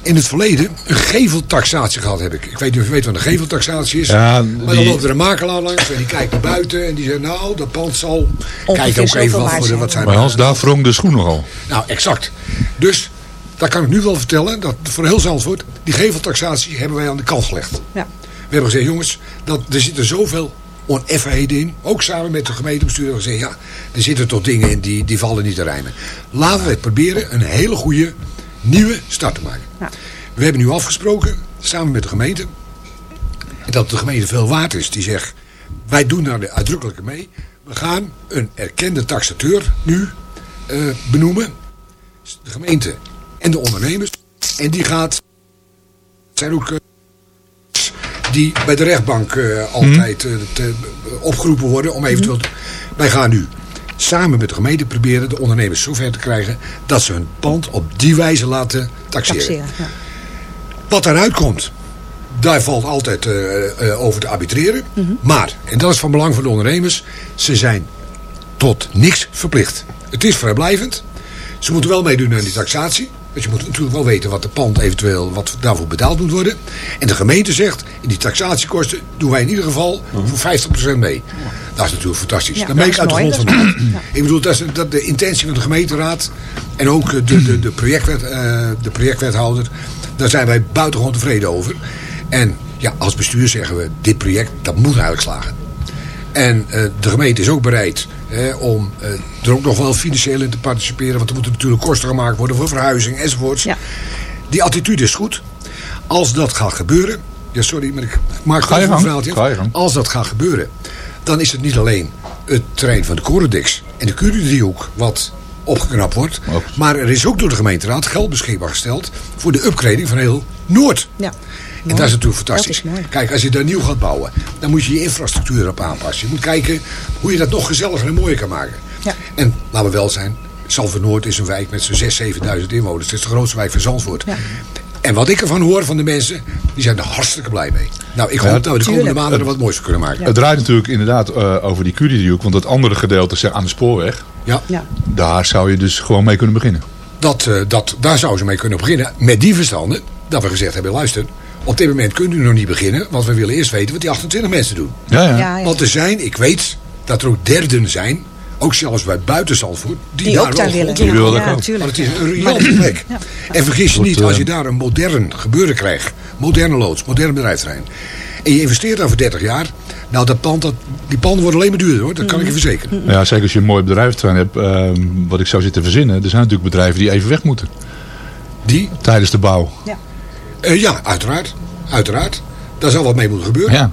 Speaker 14: in het verleden een geveltaxatie gehad hebben. Ik weet niet of je weet wat een geveltaxatie is.
Speaker 9: Ja,
Speaker 14: Maar dan loopt er een makelaar langs en die kijkt naar buiten en die zegt nou, dat pand zal... Kijk ook even wat, voor de,
Speaker 10: zijn.
Speaker 14: wat zijn
Speaker 9: Maar Hans, daar wrong de schoen nogal.
Speaker 14: nou, exact. Dus daar kan ik nu wel vertellen, dat voor heel Zandvoort, die geveltaxatie hebben wij aan de kant gelegd.
Speaker 10: Ja.
Speaker 14: We hebben gezegd, jongens, dat, er zitten zoveel oneffenheden in. Ook samen met de gemeentebestuur hebben we gezegd, ja, er zitten toch dingen in die, die vallen niet te rijmen. Laten we het proberen een hele goede nieuwe start te maken. We hebben nu afgesproken, samen met de gemeente, dat de gemeente veel waard is. Die zegt, wij doen daar de uitdrukkelijke mee. We gaan een erkende taxateur nu eh, benoemen. De gemeente en de ondernemers. En die gaat... Zijn ook... eh, die bij de rechtbank eh, altijd eh, te- opgeroepen worden om eventueel... te- Wij gaan nu samen met de gemeente proberen de ondernemers zover te krijgen... dat ze hun pand op die wijze laten taxeren.
Speaker 10: Taxeren, ja.
Speaker 14: Wat daaruit komt, daar valt altijd eh, eh, over te arbitreren. Maar, en dat is van belang voor de ondernemers, ze zijn tot niks verplicht. Het is vrijblijvend. Ze moeten wel meedoen aan die taxatie. Want je moet natuurlijk wel weten wat de pand eventueel wat daarvoor betaald moet worden. En de gemeente zegt, in die taxatiekosten doen wij in ieder geval voor 50% mee. Dat is natuurlijk fantastisch.
Speaker 10: Ja,
Speaker 14: Dan ben
Speaker 10: dat
Speaker 14: ik uit de grond van de. Ik bedoel, dat is dat de intentie van de gemeenteraad en ook de, de, de, projectwet, eh, de projectwethouder, daar zijn wij buitengewoon tevreden over. En ja, als bestuur zeggen we, dit project, dat moet eigenlijk slagen. En eh, de gemeente is ook bereid hè, om eh, er ook nog wel financieel in te participeren. Want er moeten natuurlijk kosten gemaakt worden voor verhuizing enzovoorts. Die attitude is goed. Als dat gaat gebeuren. Ja, sorry, maar ik maak gewoon een verhaaltje. Als dat gaat gebeuren, dan is het niet alleen het terrein van de Corodex en de Curie-driehoek wat opgeknapt wordt. Maar er is ook door de gemeenteraad geld beschikbaar gesteld voor de upgrading van heel Noord.
Speaker 10: Ja.
Speaker 14: En dat is natuurlijk fantastisch.
Speaker 10: Dat is mooi.
Speaker 14: Kijk, als je daar nieuw gaat bouwen, dan moet je je infrastructuur op aanpassen. Je moet kijken hoe je dat nog gezelliger en mooier kan maken.
Speaker 10: Ja.
Speaker 14: En laten we wel zijn, Zandvoort Noord is een wijk met zo'n 6.000, 7.000 inwoners. Het is de grootste wijk van Zandvoort. En wat ik ervan hoor van de mensen, die zijn er hartstikke blij mee. Nou, ik hoop
Speaker 9: Ja,
Speaker 14: dat we de komende maanden er wat moois van kunnen maken.
Speaker 9: Het draait natuurlijk inderdaad eh, over die Curie-driehoek. Want het andere gedeelte zeg, aan de spoorweg.
Speaker 14: Ja.
Speaker 9: Daar zou je dus gewoon mee kunnen beginnen.
Speaker 14: Dat, eh, dat, daar zouden ze mee kunnen beginnen. Met die verstanden, dat we gezegd hebben, luister, op dit moment kunt u nog niet beginnen. Want we willen eerst weten wat die 28 mensen doen.
Speaker 9: Ja, ja.
Speaker 10: Ja, ja.
Speaker 14: Want er zijn, ik weet dat er ook derden zijn, ook zelfs bij buiten Zandvoort, die,
Speaker 10: Die
Speaker 14: daar
Speaker 10: ook daar willen. Die willen Ja, ook.
Speaker 14: Want het is een
Speaker 10: Maar-
Speaker 14: riante plek.
Speaker 10: Ja.
Speaker 14: En vergis je niet, als
Speaker 9: eh,
Speaker 14: je daar een modern gebeuren krijgt, moderne loods, modern bedrijfsterrein, en je investeert daar voor 30 jaar, nou dat pand, dat, die panden worden alleen maar duurder hoor, dat kan ik je verzekeren.
Speaker 9: Ja, zeker als je een mooi bedrijventerrein hebt. ehm, wat ik zou zitten verzinnen. Er zijn natuurlijk bedrijven die even weg moeten.
Speaker 14: Die?
Speaker 9: Tijdens de bouw.
Speaker 14: Eh, ja, uiteraard. Uiteraard. Daar zal wat mee moeten gebeuren.
Speaker 9: Ja.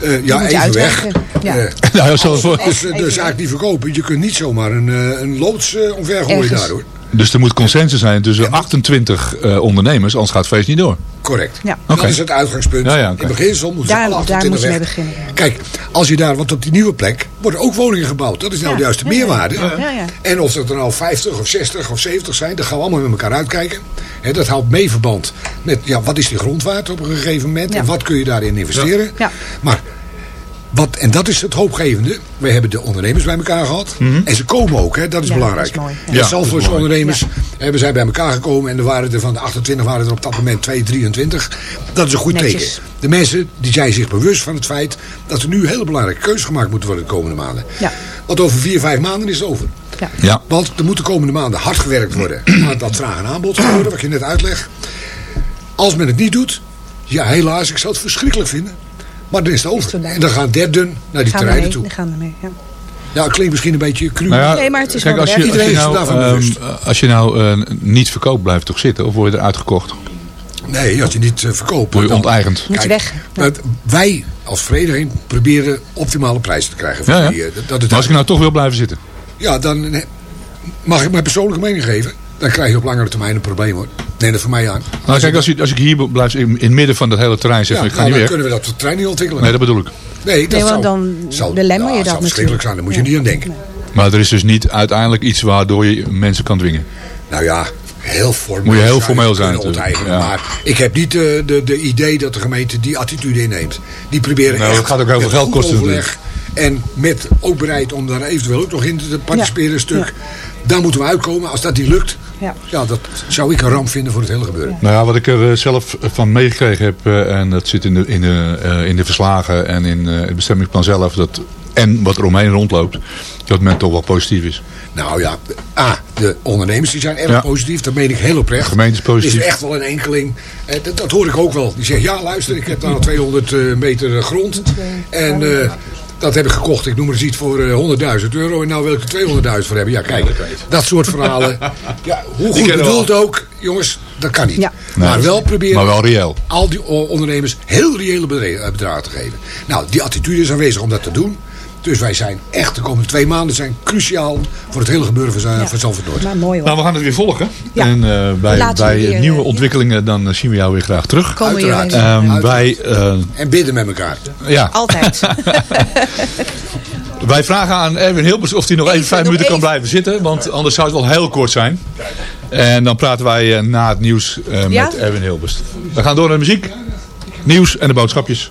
Speaker 14: Eh, ja, even weg.
Speaker 10: Ja.
Speaker 14: Eh,
Speaker 9: Nou, zo- voor-
Speaker 14: ze de zaak niet verkopen, je kunt niet zomaar een, eh, een loods eh, omver gooien
Speaker 10: Ergens.
Speaker 14: daar hoor.
Speaker 9: Dus er moet consensus zijn tussen 28 eh, ondernemers. Anders gaat het feest niet door.
Speaker 14: Correct.
Speaker 10: Ja.
Speaker 14: Dat is het uitgangspunt.
Speaker 9: Ja, ja, oké.
Speaker 14: In beginsel moeten ze
Speaker 10: Daar,
Speaker 14: alle
Speaker 10: daar
Speaker 14: 28
Speaker 10: moet je mee beginnen.
Speaker 14: Kijk, als je daar, want op die nieuwe plek worden ook woningen gebouwd. Dat is nou juist de
Speaker 10: ja.
Speaker 14: meerwaarde.
Speaker 10: Ja, ja, ja.
Speaker 14: En of dat er nou 50 of 60 of 70 zijn, dat gaan we allemaal met elkaar uitkijken. Hè, dat houdt mee verband met ja, wat is die grondwaard op een gegeven moment
Speaker 10: Ja.
Speaker 14: en wat kun je daarin investeren.
Speaker 10: Ja.
Speaker 14: Maar wat, en dat is het hoopgevende. Wij hebben de ondernemers bij elkaar gehad. En ze komen ook, hè, dat is
Speaker 10: Ja,
Speaker 14: belangrijk.
Speaker 10: dat is
Speaker 9: Ja,
Speaker 14: ondernemers hebben zijn bij elkaar gekomen. En er waren er van de 28 waren er op dat moment 2, 23. Dat is een goed
Speaker 10: Netjes.
Speaker 14: teken. De mensen die zijn zich bewust van het feit dat er nu een hele belangrijke keuze gemaakt moet worden de komende maanden.
Speaker 10: Ja.
Speaker 14: Want over vier, vijf maanden is het over.
Speaker 10: Ja.
Speaker 9: Ja.
Speaker 14: Want er moet de komende maanden hard gewerkt worden aan dat vraag en aanbod gebeuren, wat je net uitlegt. Als men het niet doet, ja helaas, ik zou het verschrikkelijk vinden. Maar dan is het over. En dan gaan derden naar die
Speaker 10: Gaan
Speaker 14: terreinen
Speaker 10: mee.
Speaker 14: toe.
Speaker 10: Die gaan we mee. Ja.
Speaker 14: Ja, het klinkt misschien een beetje cru.
Speaker 9: Nou ja,
Speaker 10: Nee, maar het is
Speaker 9: kijk,
Speaker 10: wel
Speaker 9: als je, als je
Speaker 14: Iedereen is
Speaker 9: nou,
Speaker 14: er daarvan
Speaker 9: ehm,
Speaker 14: bewust.
Speaker 9: als je nou eh, niet verkoopt, blijf je toch zitten? Of word je eruit gekocht?
Speaker 14: Nee, als je niet eh, verkoopt.
Speaker 9: Word je
Speaker 14: dan-
Speaker 9: onteigend?
Speaker 10: Moet je
Speaker 14: Kijk,
Speaker 10: weg.
Speaker 14: Wij als vereniging proberen optimale prijzen te krijgen. Voor
Speaker 9: Ja, ja.
Speaker 14: Die, eh, dat
Speaker 9: Maar als ik nou toch wil blijven zitten.
Speaker 14: Ja, dan eh, mag ik mijn persoonlijke mening geven. Dan krijg je op langere termijn een probleem hoor. Neem dat voor mij aan.
Speaker 9: Nou, kijk, als, je, als ik hier blijf in, in het midden van dat hele terrein zeg,
Speaker 14: Ja,
Speaker 9: ik ga
Speaker 14: nou,
Speaker 9: niet
Speaker 14: dan
Speaker 9: weg.
Speaker 14: kunnen we dat trein niet ontwikkelen.
Speaker 9: Nee, dat bedoel ik.
Speaker 14: Nee, dat
Speaker 10: Nee, want
Speaker 14: zou,
Speaker 10: dan
Speaker 14: zou,
Speaker 10: belemmer je
Speaker 14: ja,
Speaker 10: dat
Speaker 14: zou verschrikkelijk zijn. Daar moet je niet aan denken.
Speaker 9: Maar er is dus niet uiteindelijk iets waardoor je mensen kan dwingen.
Speaker 14: Nou ja, heel formeel.
Speaker 9: Moet je heel formeel zijn
Speaker 14: onteigenen.
Speaker 9: ja.
Speaker 14: Maar ik heb niet de, de, de idee dat de gemeente die attitude inneemt. Die proberen
Speaker 9: Nou,
Speaker 14: echt
Speaker 9: dat gaat ook heel veel geld kosten
Speaker 14: En met ook bereid om daar eventueel ook nog in te participeren een stuk. Daar moeten we uitkomen. Als dat niet lukt,
Speaker 10: Ja.
Speaker 14: ja, dat zou ik een ramp vinden voor het hele gebeuren.
Speaker 9: Nou ja, wat ik er eh, zelf van meegekregen heb, eh, en dat zit in de, in de, eh, in de verslagen en in eh, het bestemmingsplan zelf, dat, en wat er omheen rondloopt, dat men toch wel positief is.
Speaker 14: Nou ja, A, de ondernemers die zijn erg
Speaker 15: Ja.
Speaker 14: positief. Dat meen ik heel oprecht.
Speaker 15: Gemeente is positief.
Speaker 14: Is echt wel een enkeling. Eh, dat, dat hoor ik ook wel. Die zegt, ja luister, ik heb daar 200 eh, meter eh, grond. En eh, dat heb ik gekocht. Ik noem maar eens iets voor eh, 100.000 euro. En nou wil ik er 200.000 voor hebben. Ja, kijk. Dat soort verhalen. Ja, hoe goed bedoeld ook. Jongens, dat kan niet.
Speaker 10: Ja.
Speaker 14: Maar wel proberen
Speaker 15: maar wel reëel.
Speaker 14: al die ondernemers heel reële eh, bedragen te geven. Nou, die attitude is aanwezig om dat te doen. Dus wij zijn echt, de komende twee maanden zijn cruciaal voor het hele gebeuren van, Za- van Zalvoort Noord.
Speaker 10: Maar mooi hoor.
Speaker 15: Nou, we gaan het weer volgen.
Speaker 10: Ja.
Speaker 15: En eh, bij, bij
Speaker 10: weer,
Speaker 15: nieuwe
Speaker 10: eh,
Speaker 15: ontwikkelingen dan eh, zien we jou weer graag terug.
Speaker 10: Komen
Speaker 14: Uiteraard.
Speaker 15: Ehm, wij, eh,
Speaker 14: En bidden met elkaar.
Speaker 15: ja,
Speaker 10: Altijd.
Speaker 15: wij vragen aan Erwin Hilbers of hij nog even,
Speaker 10: Even,
Speaker 15: vijf
Speaker 10: nog
Speaker 15: minuten kan blijven zitten. Want anders zou het wel heel kort zijn. En dan praten wij eh, na het nieuws eh,
Speaker 10: Ja?
Speaker 15: met Erwin Hilbers. We gaan door naar de muziek, nieuws en de boodschapjes.